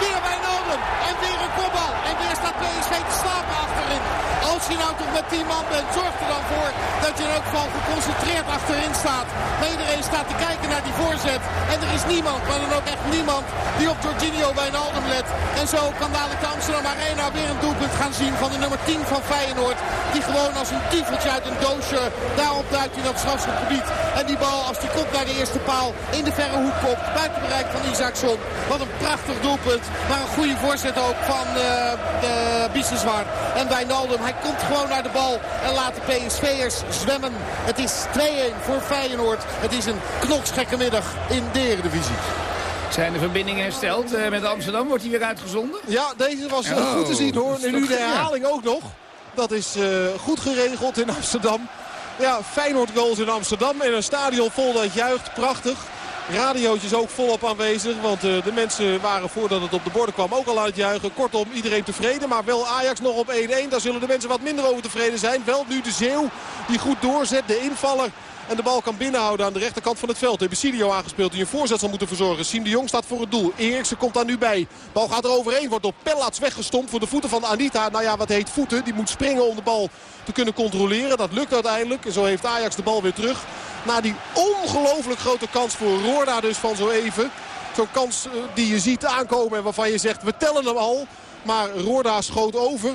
[SPEAKER 8] Weer Wijnaldum. En weer een kopbal. En weer staat PSV te slapen achterin.
[SPEAKER 10] 10 man bent, zorg dat je in elk geval geconcentreerd achterin staat. Iedereen staat te kijken naar die voorzet. En er is niemand, maar dan ook echt niemand, die op Jorginho Wijnaldum let. En zo kan dadelijk de Amsterdam Arena weer een doelpunt gaan zien van de nummer 10 van Feyenoord. Die gewoon als een tiefeltje uit een doosje daarop duikt in dat strafschopgebied. En die bal, als die komt naar de eerste paal, in de verre hoek komt. Buiten bereik van Isaacson. Wat een prachtig doelpunt. Maar een goede voorzet ook van uh, de Biseswar. En Wijnaldum, hij komt gewoon naar de bal en laat de PSV'ers zwemmen. Het is 2-1 voor Feyenoord. Het is een knoksgekke middag in de Eredivisie.
[SPEAKER 9] Zijn de verbindingen hersteld uh, met Amsterdam? Wordt hij weer uitgezonden?
[SPEAKER 10] Ja, deze was uh, goed te zien hoor. En nu de herhaling ook nog. Dat is uh, goed geregeld in Amsterdam. Ja, Feyenoord goals in Amsterdam. En een stadion vol dat juicht. Prachtig. Radiootjes ook volop aanwezig. Want uh, de mensen waren voordat het op de borden kwam ook al aan het juichen. Kortom, iedereen tevreden. Maar wel Ajax nog op 1-1. Daar zullen de mensen wat minder over tevreden zijn. Wel nu de Zeeuw die goed doorzet. De invaller. En de bal kan binnenhouden aan de rechterkant van het veld. Ebicidio aangespeeld die een voorzet zal moeten verzorgen. Siem de Jong staat voor het doel. Eriksen komt daar nu bij. Bal gaat er overheen. Wordt door Pellats weggestompt voor de voeten van Anita. Nou ja, wat heet voeten. Die moet springen om de bal te kunnen controleren. Dat lukt uiteindelijk. En zo heeft Ajax de bal weer terug. Na die ongelooflijk grote kans voor Roorda dus van zo even. Zo'n kans die je ziet aankomen en waarvan je zegt we tellen hem al. Maar Roorda schoot over.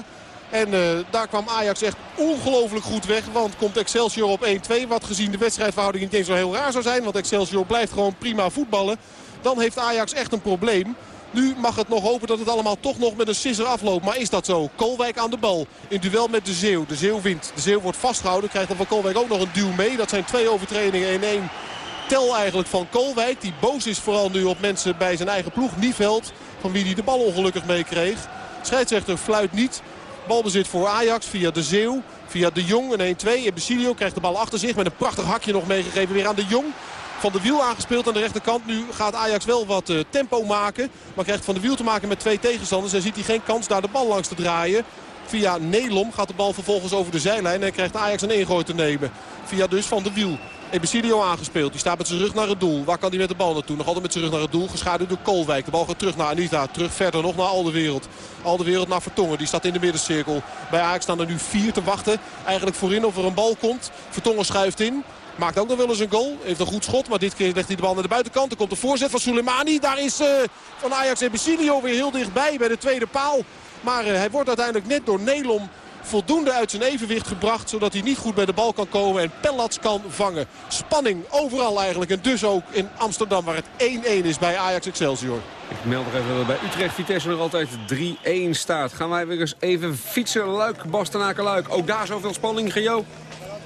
[SPEAKER 10] En uh, daar kwam Ajax echt ongelooflijk goed weg. Want komt Excelsior op 1-2. Wat gezien de wedstrijdverhouding niet eens zo heel raar zou zijn. Want Excelsior blijft gewoon prima voetballen. Dan heeft Ajax echt een probleem. Nu mag het nog hopen dat het allemaal toch nog met een sisser afloopt. Maar is dat zo? Kolwijk aan de bal. In duel met de Zeeuw. De Zeeuw wint. De Zeeuw wordt vastgehouden. Krijgt dan van Kolwijk ook nog een duw mee. Dat zijn twee overtredingen in één tel eigenlijk van Kolwijk. Die boos is vooral nu op mensen bij zijn eigen ploeg. Nieveld. Van wie hij de bal ongelukkig meekreeg. Scheidsrechter fluit niet. Balbezit voor Ajax via de Zeeuw. Via de Jong een 1-2. Ebesilio krijgt de bal achter zich met een prachtig hakje nog meegegeven weer aan de Jong. Van de Wiel aangespeeld aan de rechterkant. Nu gaat Ajax wel wat uh, tempo maken. Maar krijgt Van de Wiel te maken met twee tegenstanders. En ziet hij geen kans daar de bal langs te draaien. Via Nelom gaat de bal vervolgens over de zijlijn. En krijgt Ajax een ingooi te nemen. Via dus Van de Wiel. Ebesidio aangespeeld. Die staat met zijn rug naar het doel. Waar kan hij met de bal naartoe? Nog altijd met zijn rug naar het doel. Geschaduwd door Kolwijk. De bal gaat terug naar Anita. Terug verder nog naar Aldewereld. Aldewereld naar Vertongen. Die staat in de middencirkel. Bij Ajax staan er nu vier te wachten. Eigenlijk voorin of er een bal komt. Vertongen schuift in. Maakt ook nog wel eens een goal. Heeft een goed schot. Maar dit keer legt hij de bal naar de buitenkant. Er komt de voorzet van Soleimani. Daar is uh, van Ajax Ebesidio weer heel dichtbij bij de tweede paal. Maar uh, hij wordt uiteindelijk net door Nelom voldoende uit zijn evenwicht gebracht. Zodat hij niet goed bij de bal kan komen en Pellats kan vangen. Spanning overal eigenlijk. En dus ook in Amsterdam waar het 1-1 is bij Ajax Excelsior.
[SPEAKER 13] Ik meld nog even dat bij Utrecht Vitesse nog altijd 3-1 staat. Gaan wij weer eens even fietsen. Luik, Bastenaken, Luik. Ook daar zoveel spanning, Gio?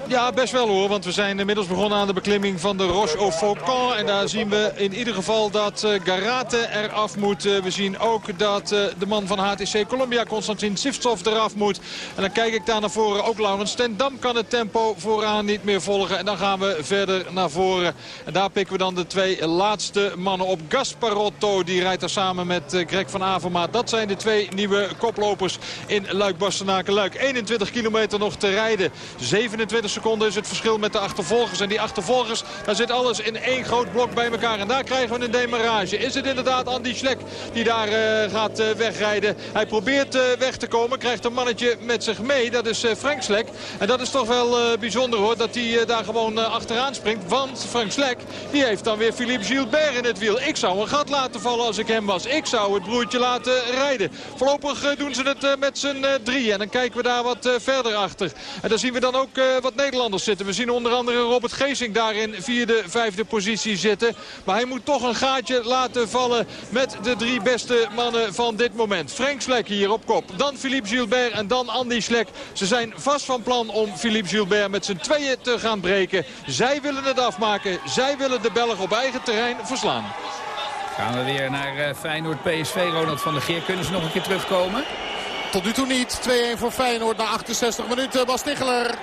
[SPEAKER 12] Ja, best wel hoor. Want we zijn inmiddels begonnen aan de beklimming van de Roche au Faucon. En daar zien we in ieder geval dat uh, Garate eraf moet. Uh, we zien ook dat uh, de man van HTC Columbia, Konstantin Sivtsov, eraf moet. En dan kijk ik daar naar voren. Ook Laurens ten Dam kan het tempo vooraan niet meer volgen. En dan gaan we verder naar voren. En daar pikken we dan de twee laatste mannen op. Gasparotto, die rijdt er samen met Greg van Avermaat. Dat zijn de twee nieuwe koplopers in Luik-Bastenaken-Luik. 21 kilometer nog te rijden. 27 is het verschil met de achtervolgers. En die achtervolgers, daar zit alles in één groot blok bij elkaar. En daar krijgen we een demarrage. Is het inderdaad Andy Schlek die daar uh, gaat uh, wegrijden? Hij probeert uh, weg te komen, krijgt een mannetje met zich mee. Dat is Frank Slek. En dat is toch wel bijzonder hoor, dat hij daar gewoon achteraan springt. Want Frank Slek, die heeft dan weer Philippe Gilbert in het wiel. Ik zou een gat laten vallen als ik hem was. Ik zou het broertje laten rijden. Voorlopig doen ze het met z'n drie. En dan kijken we daar wat verder achter. En dan zien we dan ook wat Nederlanders zitten. We zien onder andere Robert Geesing daar in vierde, vijfde positie zitten. Maar hij moet toch een gaatje laten vallen met de drie beste mannen van dit moment. Frank Slek hier op kop. Dan Philippe Gilbert en dan Andy Slek. Ze zijn vast van plan om Philippe Gilbert met z'n tweeën te gaan breken. Zij willen het afmaken. Zij willen de Belg op eigen terrein verslaan.
[SPEAKER 9] Gaan we weer naar uh, Feyenoord PSV. Ronald van der Geer. Kunnen ze nog een keer terugkomen?
[SPEAKER 10] Tot nu toe niet. 2-1 voor Feyenoord na 68 minuten. Bas Ticheler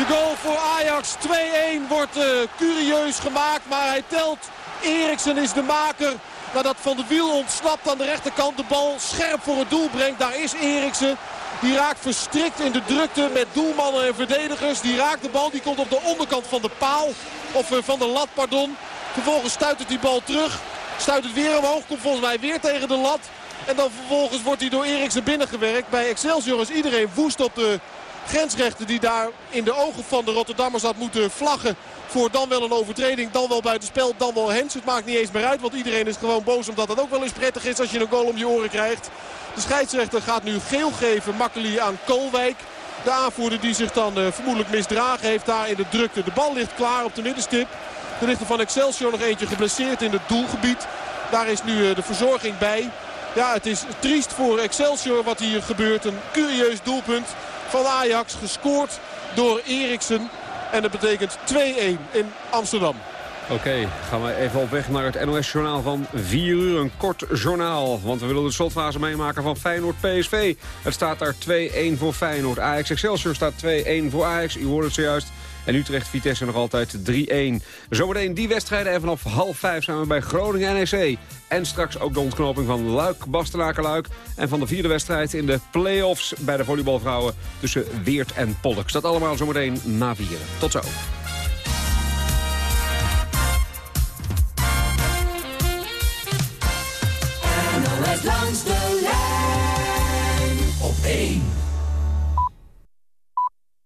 [SPEAKER 10] de goal voor Ajax 2-1 wordt uh, curieus gemaakt, maar hij telt. Eriksen is de maker. Nadat Van de Wiel ontsnapt aan de rechterkant de bal scherp voor het doel brengt. Daar is Eriksen. Die raakt verstrikt in de drukte met doelmannen en verdedigers. Die raakt de bal, die komt op de onderkant van de paal. Of uh, van de lat, pardon. Vervolgens stuit het die bal terug. Stuit het weer omhoog, komt volgens mij weer tegen de lat. En dan vervolgens wordt hij door Eriksen binnengewerkt. Bij Excelsior is iedereen woest op de grensrechter die daar in de ogen van de Rotterdammers had moeten vlaggen voor dan wel een overtreding, dan wel buitenspel, dan wel hens. Het maakt niet eens meer uit, want iedereen is gewoon boos omdat het ook wel eens prettig is als je een goal om je oren krijgt. De scheidsrechter gaat nu geel geven, Makkeli aan Koolwijk. De aanvoerder die zich dan uh, vermoedelijk misdragen heeft daar in de drukte. De bal ligt klaar op de middenstip. Er ligt er van Excelsior nog eentje geblesseerd in het doelgebied. Daar is nu uh, de verzorging bij. Ja, het is triest voor Excelsior wat hier gebeurt. Een curieus doelpunt van Ajax gescoord door Eriksen. En dat betekent 2-1 in Amsterdam.
[SPEAKER 13] Oké, gaan we even op weg naar het NOS-journaal van 4 uur. Een kort journaal, want we willen de slotfase meemaken van Feyenoord-PSV. Het staat daar 2-1 voor Feyenoord. Ajax Excelsior staat 2-1 voor Ajax. U hoort het zojuist. En Utrecht-Vitesse nog altijd 3-1. Zometeen die wedstrijden en vanaf half vijf zijn we bij Groningen-NEC. En straks ook de ontknoping van Luik-Bastenaken-Luik. En van de vierde wedstrijd in de play-offs bij de volleybalvrouwen tussen Weert en Pollux. Dat allemaal zometeen na vieren. Tot zo.
[SPEAKER 14] Langs de lijn op 1.